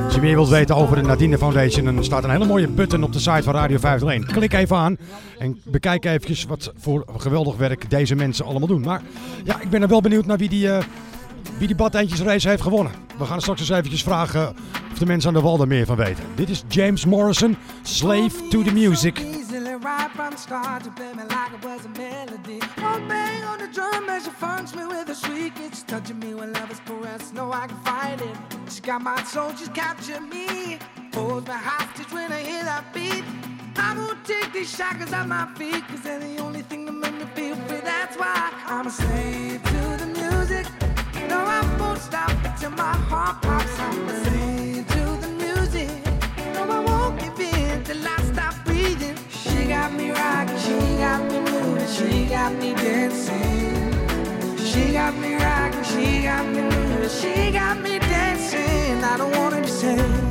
B: Als je meer wilt weten over de Nadine Foundation, dan staat een hele mooie button op de site van Radio 501. Klik even aan en bekijk eventjes wat voor geweldig werk deze mensen allemaal doen. Maar ja, ik ben er wel benieuwd naar wie die, eh, wie die heeft gewonnen. We gaan straks eens eventjes vragen of de mensen aan de wal er meer van weten. Dit is James Morrison, Slave to the Music.
Q: Right from the start to play me like it was a melody. One bang on the drum as she funks me with a shriek. It's touching me when love is caressed. No, I can fight it. She got my soul, she's captured me. Holds me hostage when I hear that beat. I won't take these shackles off my feet, cause they're the only thing that make me feel free. That's why I'm a slave to the music. No, I won't stop till my heart pops out. I
G: sing to the music, no I won't give in till I stop breathing. She got me rocking, she got me moving, she got me dancing. She got me rocking, she got me moving, she got me dancing. I don't wanna be saved.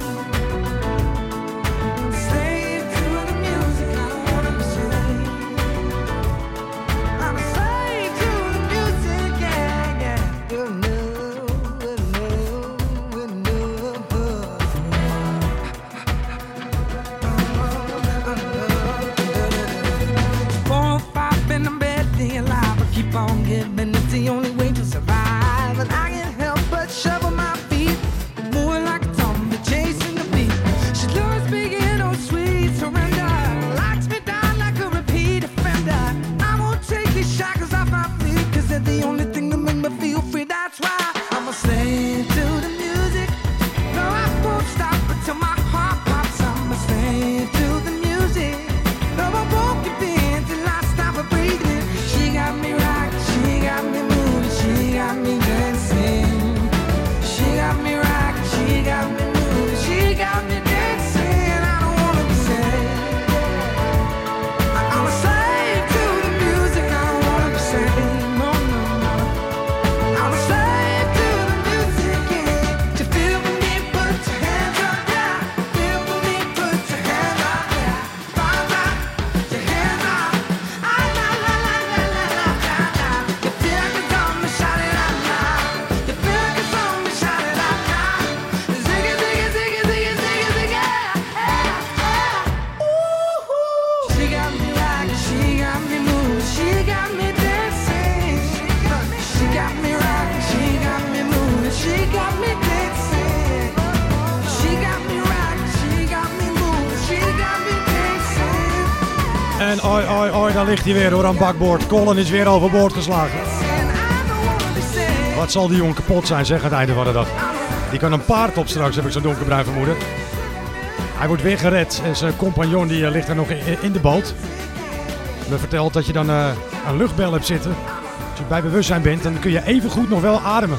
B: weer door aan bakboord. Colin is weer overboord geslagen. Wat zal die jongen kapot zijn, zeg het einde van de dag. Die kan een paard op straks, heb ik zo'n donkerbruin vermoeden. Hij wordt weer gered en zijn compagnon die eh, ligt er nog in, de boot. We vertelt dat je dan eh, een luchtbel hebt zitten. Als je bij bewustzijn bent, dan kun je even goed nog wel ademen.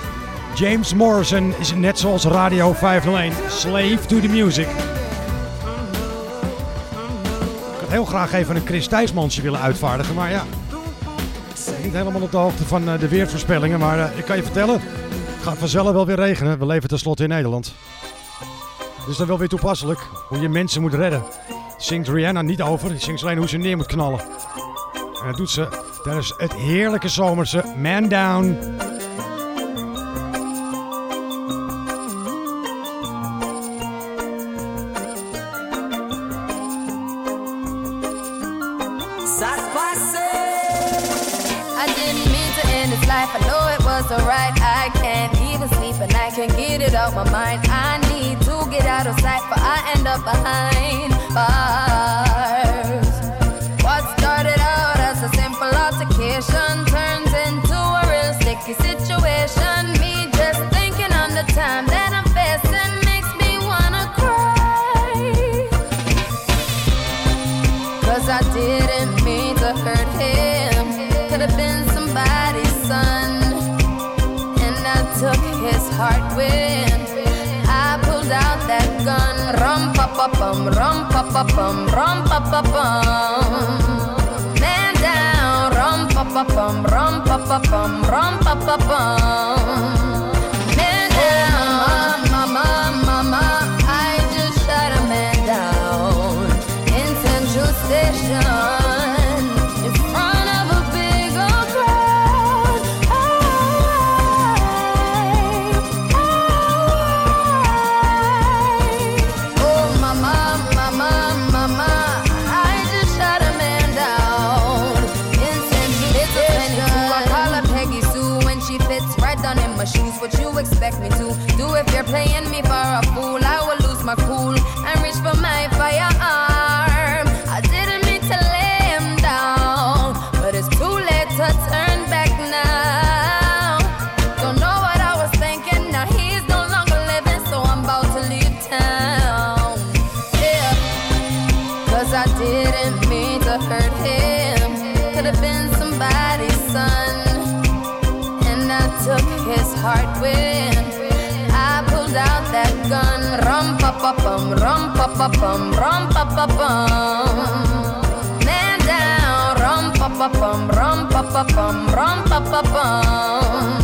B: James Morrison is net zoals Radio 501, slave to the music heel graag even een Christijsmansje willen uitvaardigen. Maar ja, niet helemaal op de hoogte van eh, de weervoorspellingen. Maar eh, ik kan je vertellen, het gaat vanzelf wel weer regenen. We leven tenslotte in Nederland. Dus dan wel weer toepasselijk hoe je mensen moet redden. Zingt Rihanna niet over, zingt alleen hoe ze neer moet knallen. En dat doet ze tijdens het heerlijke zomerse Man Down.
R: pa bum, rum pa pa bum, rum pa pa bum. Man down, rum pa pa bum, rum pa pa bum, rum pa pa bum. bum, rum pa pa bum, rum pa pa bum. Man down, rum pa pa bum, rum pa pa bum, rum pa pa bum.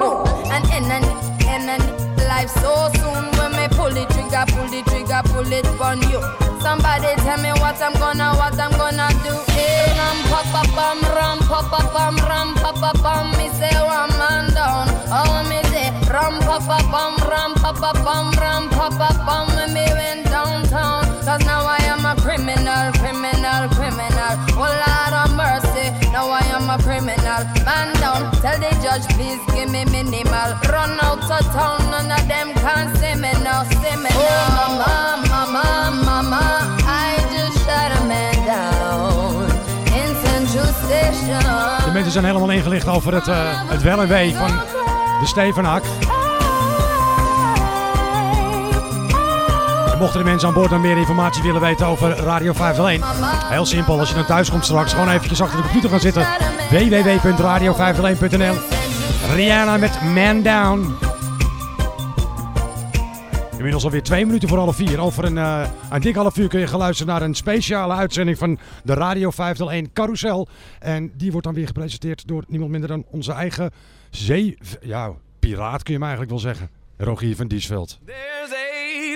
R: Boom? And end and life so soon when me pull the trigger, pull the trigger, pull it on you. Somebody tell me what I'm gonna, what I'm gonna do. Hey, ram pa pa pam, ram pa pa pam, ram pa pa pam. Me say one man down. Oh me say ram pa pa pam, ram pa pa pam, ram pa pa pam. When me went downtown, cause now I am a criminal, criminal, criminal. Oh Lord now I am a criminal. Man down, tell the judge please give me minimal. Run out of town, none of them can see me now, see me now. Mama, mama, mama, I just shot a man down in Central Station.
B: De mensen zijn helemaal ingelicht over het, eh, het wel en wee van de Stevenhak. Mochten de mensen aan boord dan meer informatie willen weten over Radio 501. Heel simpel, als je dan thuis komt straks, gewoon eventjes achter de computer gaan zitten. www.radio501.nl Rihanna met Man Down. Inmiddels alweer twee minuten voor half vier. Over een, eh, een half uur kun je gaan luisteren naar een speciale uitzending van de Radio 501 Carousel. En die wordt dan weer gepresenteerd door niemand minder dan onze eigen zee... Ja, piraat kun je hem eigenlijk wel zeggen. Rogier van Diesveld.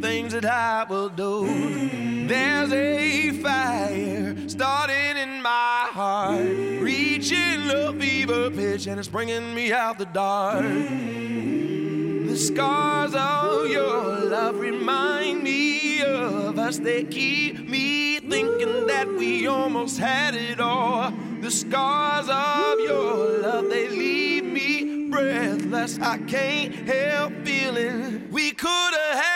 C: things that I will do. There's a fire starting in my heart, reaching a fever pitch, and it's bringing me out the dark. The scars of your love remind me of us. They keep me thinking that we almost had it all. The scars of your love, they leave me breathless. I can't help feeling we could have had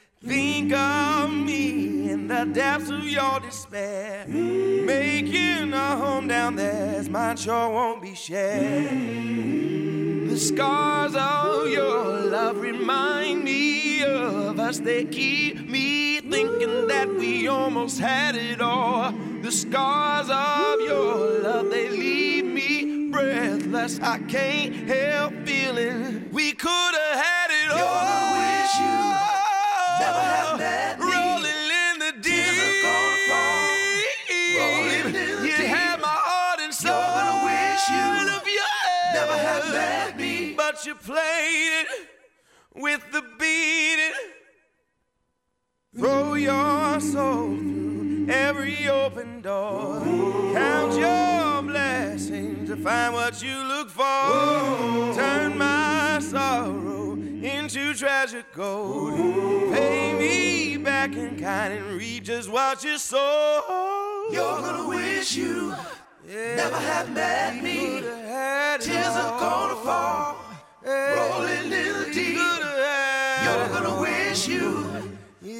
C: Think of me in the depths of your despair, making a home down there, as mine sure won't be shared. The scars of your love remind me of us. They keep me thinking that we almost had it all. The scars of your love, they leave me breathless. I can't help feeling we could have had it all.
E: You
C: played it with the beat. Throw your soul through every open door. Count your blessings to find what you look for. Turn my sorrow into treasure gold. Pay me back in kind and read just what you sold.
E: You're gonna wish you never had met me. Tears are gonna fall. Rolling in the deep. You're gonna wish you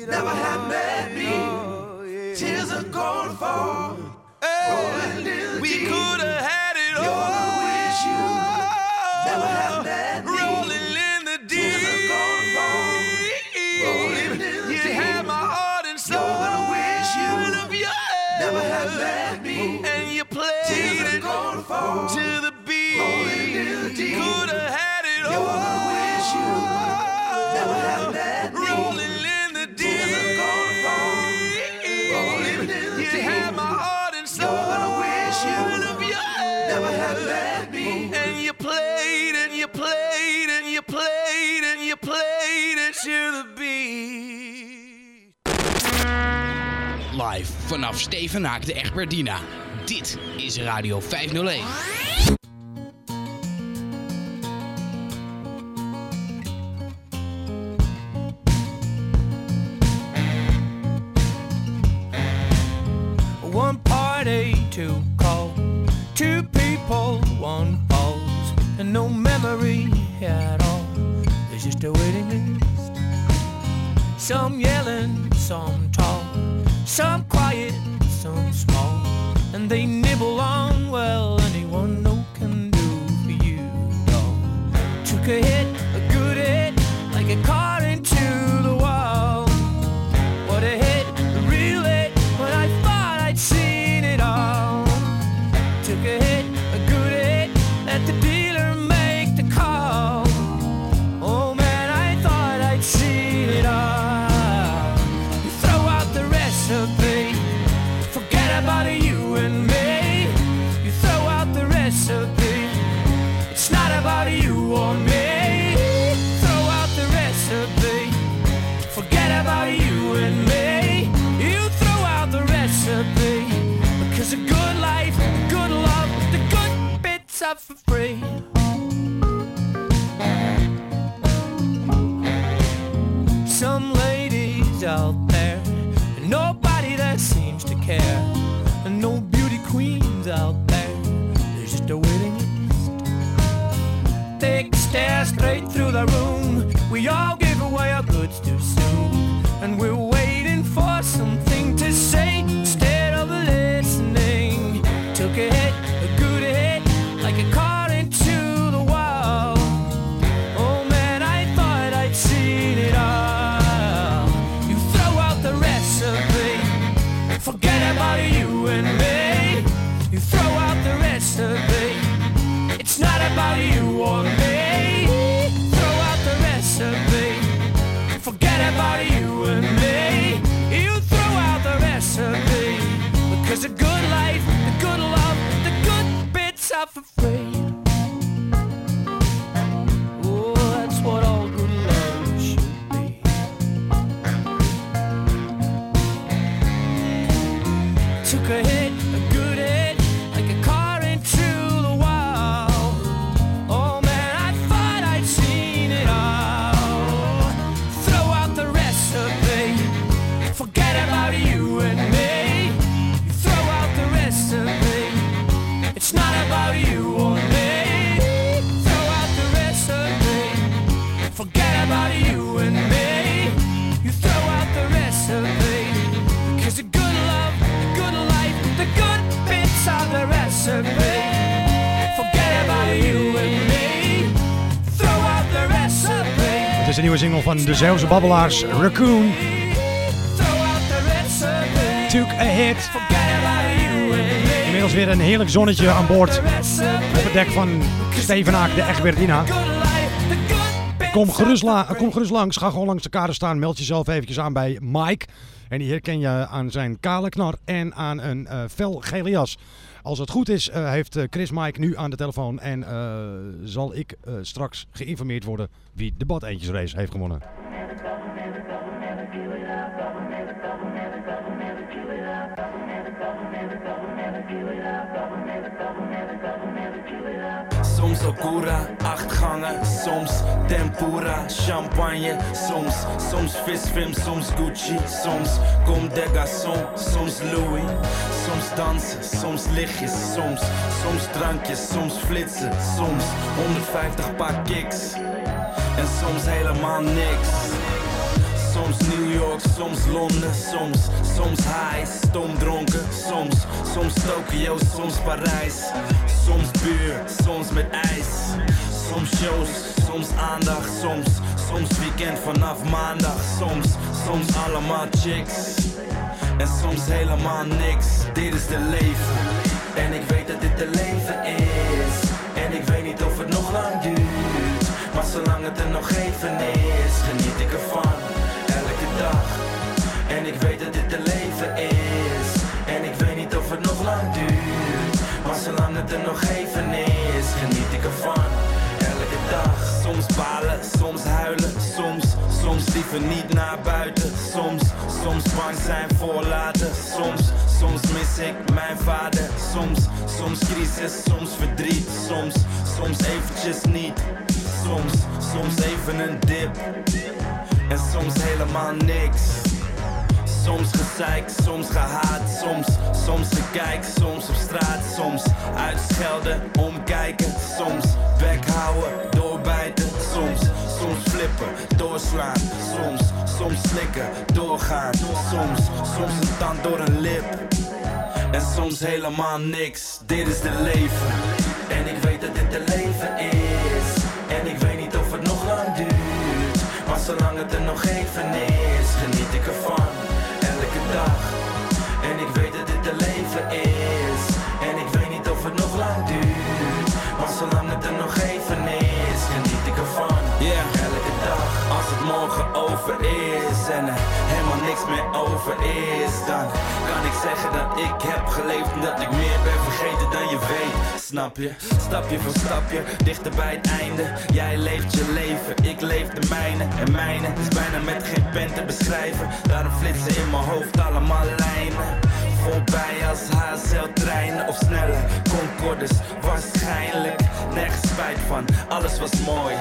E: never had met me. Tears are gonna fall. Rolling in the
C: We
E: deep.
C: could have
S: live vanaf Stevenhaak de Egbertina. Dit is Radio 501.
C: One party to call, two people, one pause, and no memory at all. It's just a waiting list. Some yelling, some talk some quiet, some small, and they nibble on well anyone no can do for you. No. Took a hit,
B: nieuwe single van de Zeeuwse babbelaars Raccoon. Took a hit. Inmiddels weer een heerlijk zonnetje aan boord. Op het dek van Stevenaak, de Egbertina. Kom gerust, kom gerust langs. Ga gewoon langs de kade staan. Meld jezelf eventjes aan bij Mike. En die herken je aan zijn kale knar en aan een eh, fel gele jas. Als het goed is, eh, heeft eh, Chris Mike nu aan de telefoon. En eh, zal ik straks geïnformeerd worden wie de Bad Eentjes Race heeft gewonnen.
P: Okura, acht gangen, soms tempura, champagne, soms, soms visfilm, soms Gucci, soms Comme des Garçons, soms Louis, soms dansen, soms lichtjes, soms, soms drankjes, soms flitsen, soms 150 paar kicks en soms helemaal niks. Soms New York, soms Londen, soms, soms high, stomdronken, soms, soms Tokio, soms Parijs, soms buur, soms met ijs, soms shows, soms aandacht, soms, soms weekend vanaf maandag, soms, soms allemaal chicks en soms helemaal niks. Dit is de leven en ik weet dat dit de leven is en ik weet niet of het nog lang duurt, maar zolang het er nog even is, geniet ik ervan elke dag. En ik weet dat dit de leven is. Nog even is, geniet ik ervan. Elke dag. Soms balen, soms huilen, soms, soms liever niet naar buiten. Soms, soms bang zijn voor later. Soms, soms mis ik mijn vader. Soms, soms crisis, soms verdriet. Soms, soms eventjes niet. Soms, soms even een dip. En soms helemaal niks. Soms gezeik, soms gehaat, soms, soms gekijk, soms op straat, soms uitschelden, omkijken, soms weghouden, doorbijten, soms, soms flippen, doorslaan, soms, soms slikken, doorgaan, soms, soms een tand door een lip. En soms helemaal niks, dit is de leven. En ik weet dat dit de leven is. En ik weet niet of het nog lang duurt. Maar zolang het er nog even is, geniet ik ervan. Niks meer over is, dan kan ik zeggen dat ik heb geleefd en dat ik meer ben vergeten dan je weet. Snap je? Stapje voor stapje, dichter bij het einde. Jij leeft je leven, ik leef de mijne. En mijne is bijna met geen pen te beschrijven. Daarom flitsen in mijn hoofd allemaal lijnen. Voorbij als HSL-treinen of snelle Concordes, waarschijnlijk. Nergens spijt van, alles was mooi.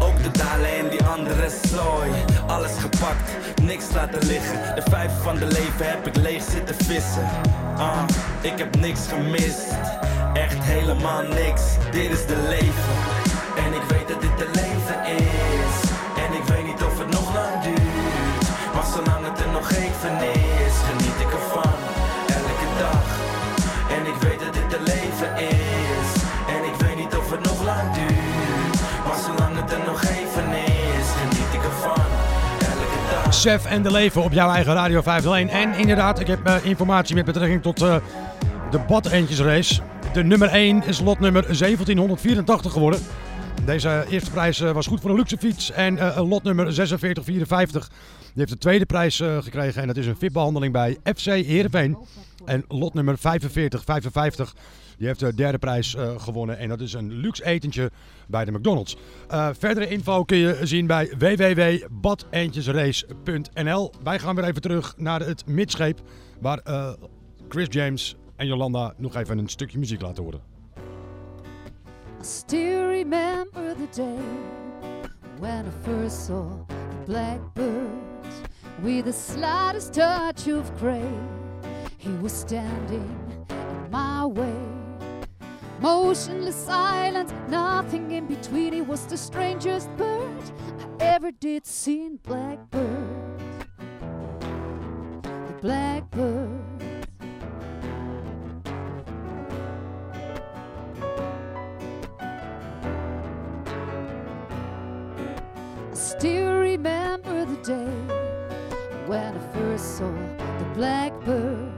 P: Ook de dalen en die andere zooi. Alles gepakt, niks laten liggen. De vijf van de leven heb ik leeg zitten vissen. Ah, ik heb niks gemist. Echt helemaal niks, dit is de leven. En ik weet dat dit de leven is. En ik weet niet of het nog lang duurt. Maar zolang het er nog even is,
B: Sef en de leven op jouw eigen Radio 501. En inderdaad, ik heb eh, informatie met betrekking tot eh, de Bad-eendjesrace. De nummer 1 is lot nummer 1784 geworden. Deze eerste prijs eh, was goed voor een luxe fiets. En lot nummer 4654 die heeft de tweede prijs gekregen. En dat is een VIP-behandeling bij FC Heerenveen. En lot nummer 4555 die heeft de derde prijs eh, gewonnen. En dat is een luxe etentje bij de McDonald's. Eh, verdere info kun je zien bij www.badeentjesrace.nl. Wij gaan weer even terug naar het midscheep. Waar eh, Chris James en Jolanda nog even een stukje muziek laten horen.
N: I still remember the day when I first saw the blackbird with the slightest touch of gray. He was standing in my way, motionless, silence, nothing in between. It was the strangest bird I ever did see. Blackbird, the blackbird. I still remember the day when I first saw the blackbird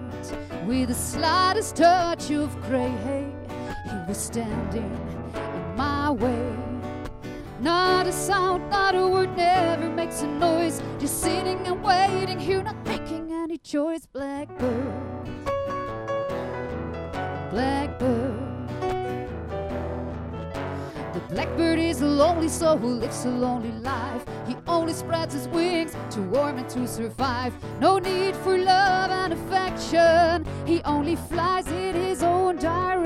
N: with the slightest touch of gray hair. Was standing in my way. Not a sound, not a word, never makes a noise. Just sitting and waiting here, not making any choice. Blackbird, blackbird. The blackbird is a lonely soul who lives a lonely life. He only spreads his wings to warm and to survive. No need for love and affection. He only flies in his own direction.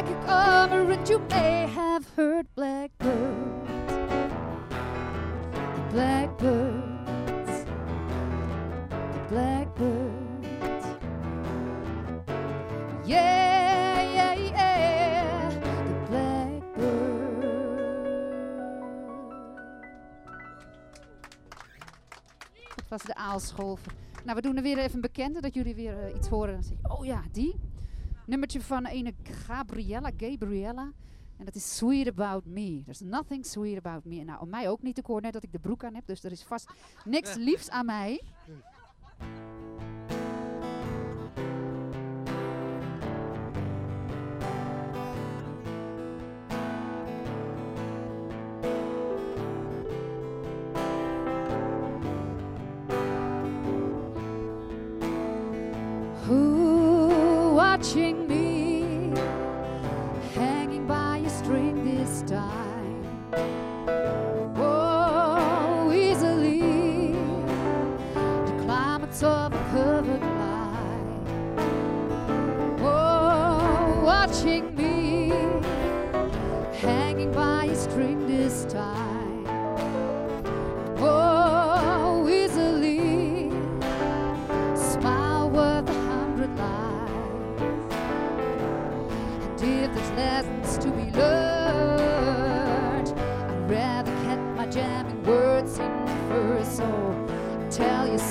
N: Like a comer, and you may have heard blackbird. The blackbirds, the blackbirds. Yeah, yeah, yeah. The blackbird. Dat was de aalscholver. Nou, we doen er weer even bekende, dat jullie weer eh, iets horen. Dan zeg je, oh ja, die nummertje van een Gabriella, Gabriella. En dat is Sweet About Me. There's nothing sweet about me. En nou, om mij ook niet te koren, dat ik de broek aan heb. Dus er is vast niks *laughs* liefs aan mij. watching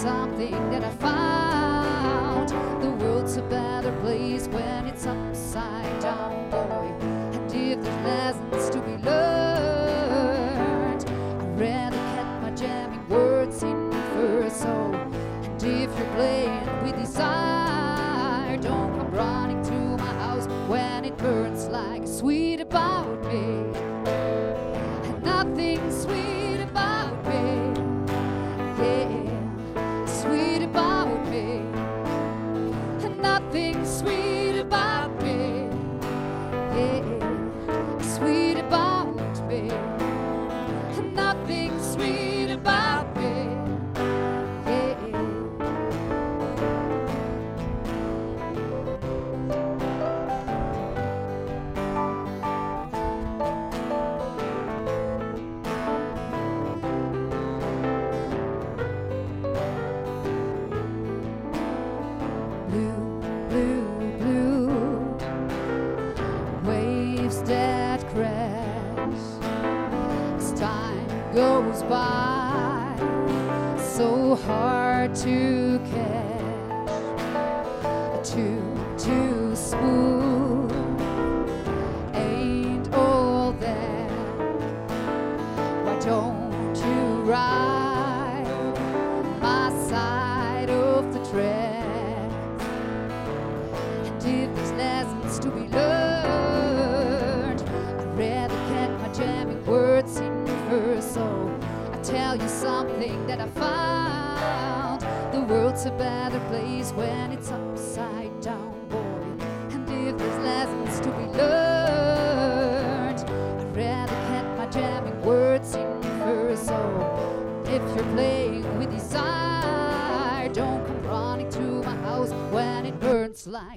N: something that I found. The world's a better place when it's up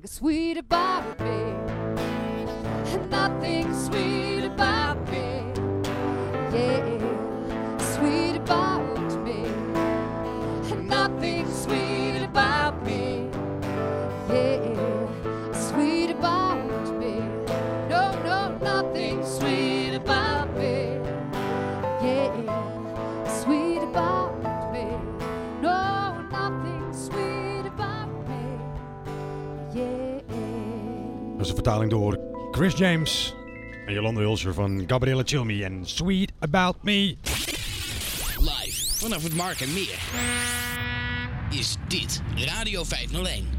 N: Sweet.
B: James. En Jolande Hulser van Gabriella Chilmi en Sweet About Me.
S: Live vanaf het Mark en Meer is dit Radio 501.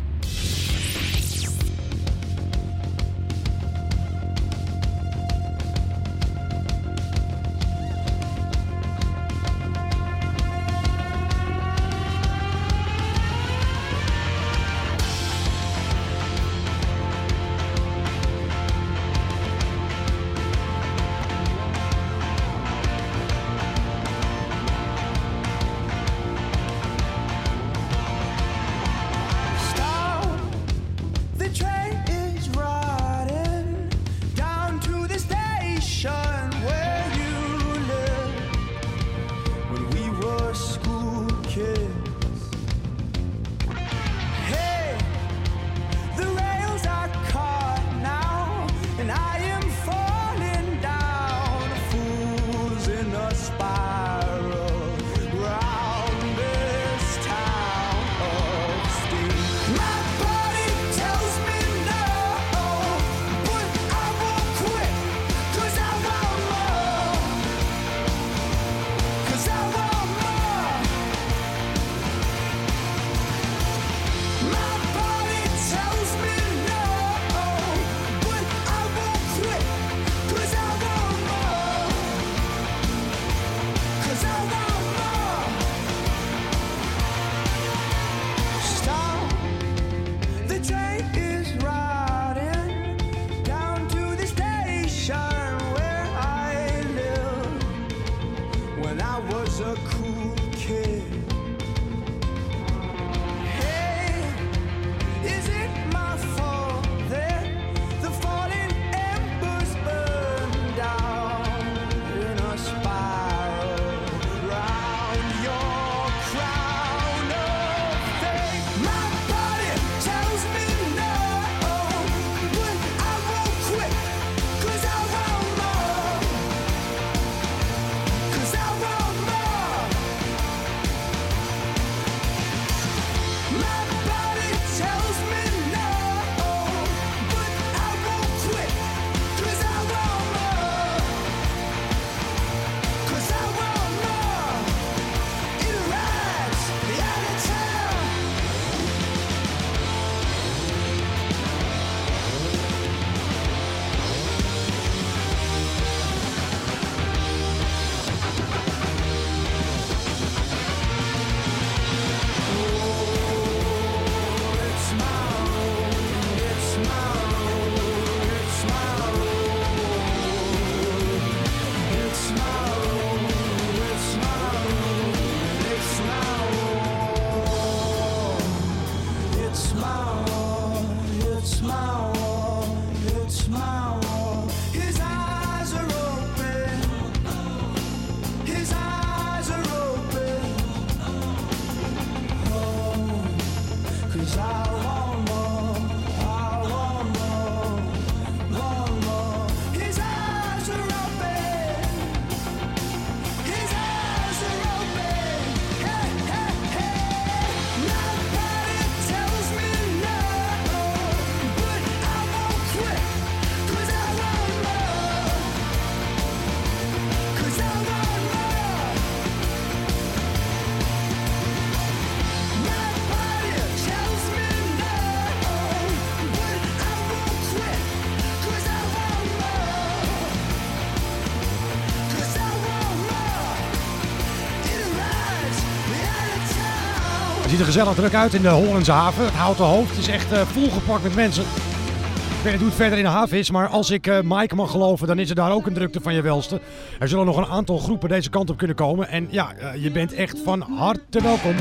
B: Gezellig druk uit in de Hollandse haven. Het houten hoofd is echt eh, volgepakt met mensen. Ik weet niet hoe het verder in de haven is, maar als ik eh Mike mag geloven, dan is er daar ook een drukte van je welste. Er zullen nog een aantal groepen deze kant op kunnen komen. En ja, eh, je bent echt van harte welkom.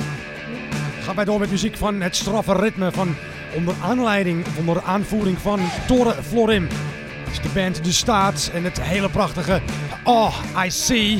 B: Gaan wij door met muziek van het straffe ritme van onder aanleiding, onder aanvoering van Torre Florim. Het is de band De Staat en het hele prachtige Oh, I See.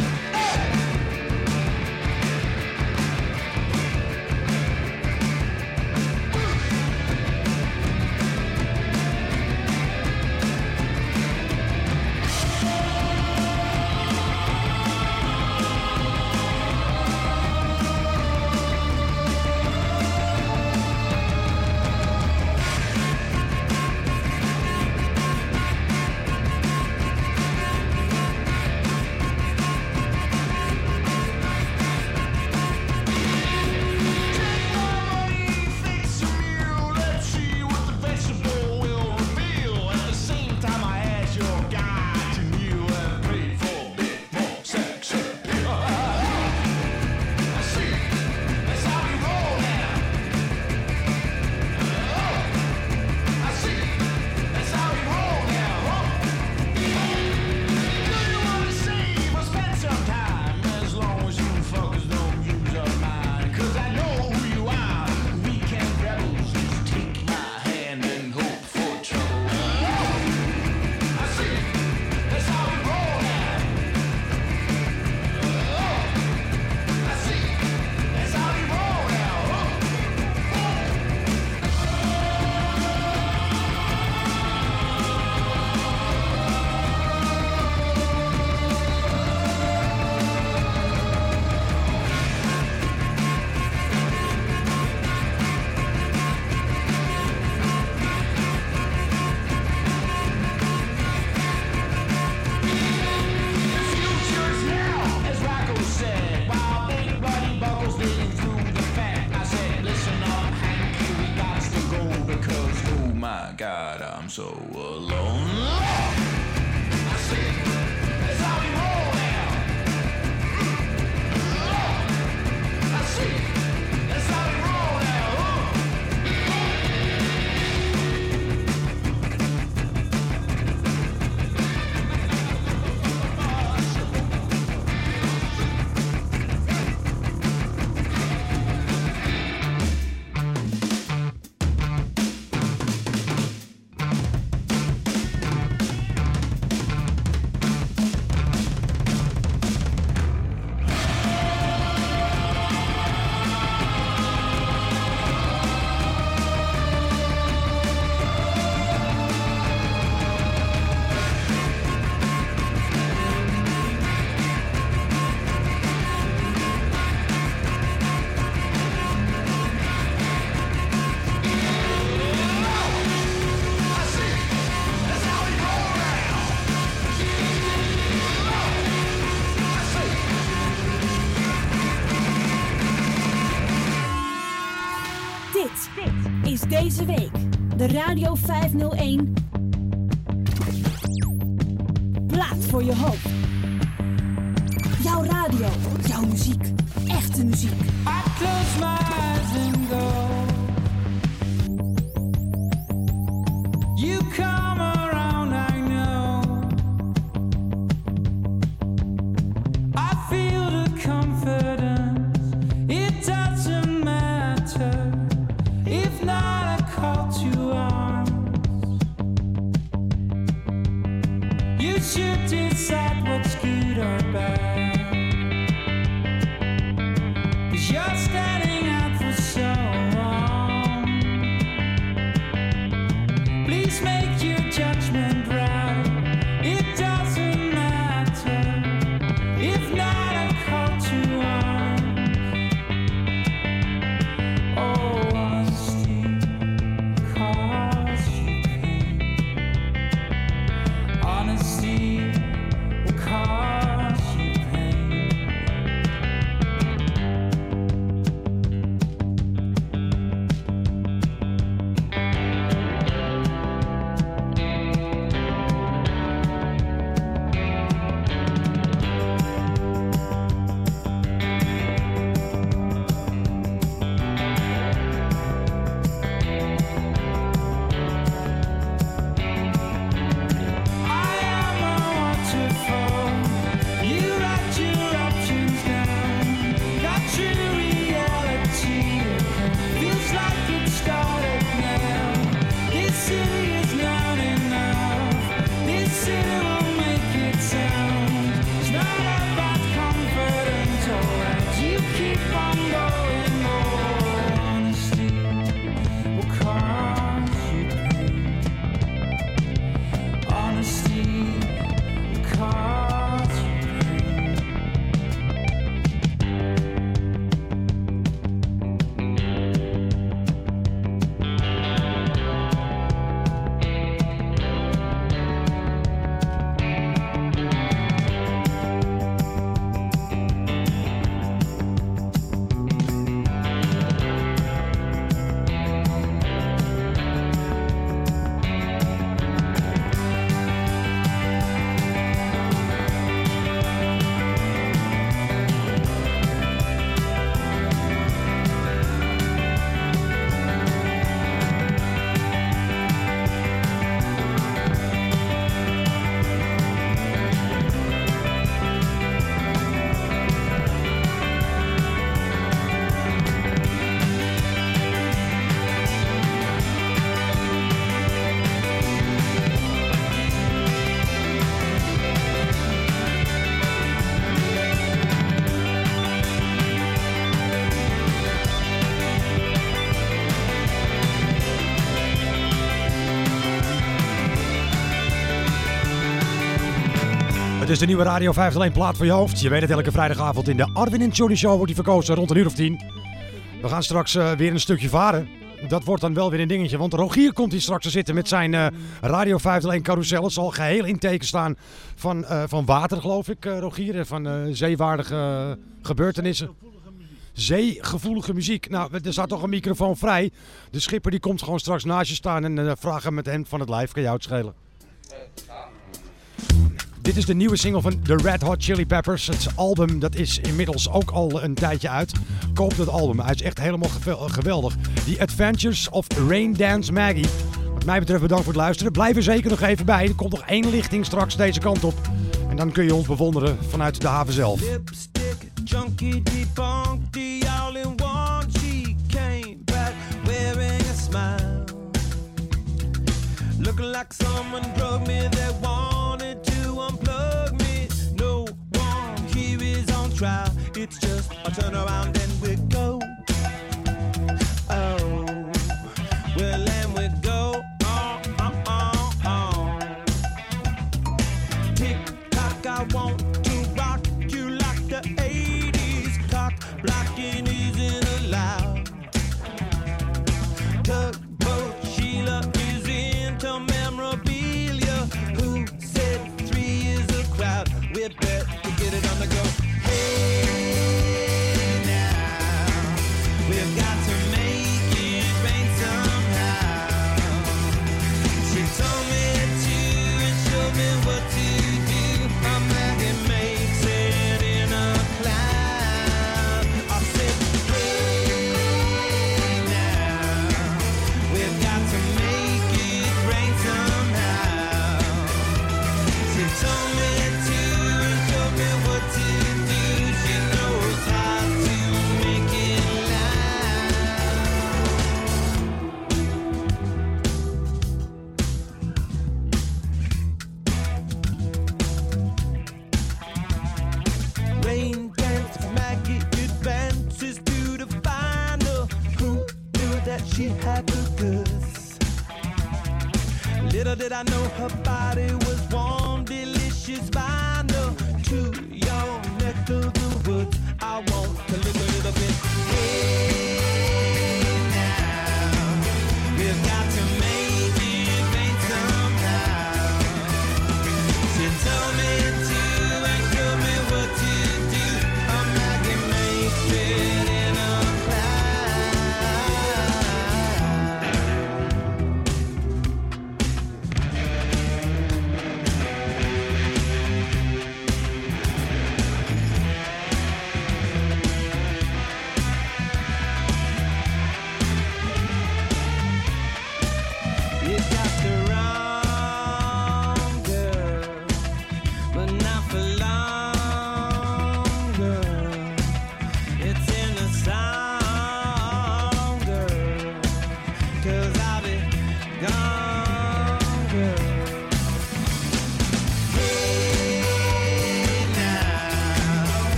T: De Radio 501
B: Is de nieuwe Radio 501 plaat voor je hoofd. Je weet het, elke vrijdagavond in de Arwin en Johnny Show wordt die verkozen rond een uur of tien. We gaan straks eh, weer een stukje varen. Dat wordt dan wel weer een dingetje, want Rogier komt hier straks te zitten met zijn eh, Radio 501 carousel. Het zal geheel in teken staan van, eh, van water, geloof ik, Rogier. Van zeewaardige gebeurtenissen. Zeegevoelige muziek. Nou, er staat toch een microfoon vrij. De schipper die komt gewoon straks naast je staan en uh, vraag hem met hem van het live. Kan jou het schelen? Dit is de nieuwe single van The Red Hot Chili Peppers. Het album dat is inmiddels ook al een tijdje uit. Koop dat album. Hij is echt helemaal geweldig. The Adventures of Rain Dance Maggie. Wat mij betreft bedankt voor het luisteren. Blijf er zeker nog even bij. Er komt nog één lichting straks deze kant op. En dan kun je ons bewonderen vanuit de haven zelf.
A: Junkie debunked all in one. She came back wearing a smile. Looking like someone drugged me that trial. It's just a turn around and we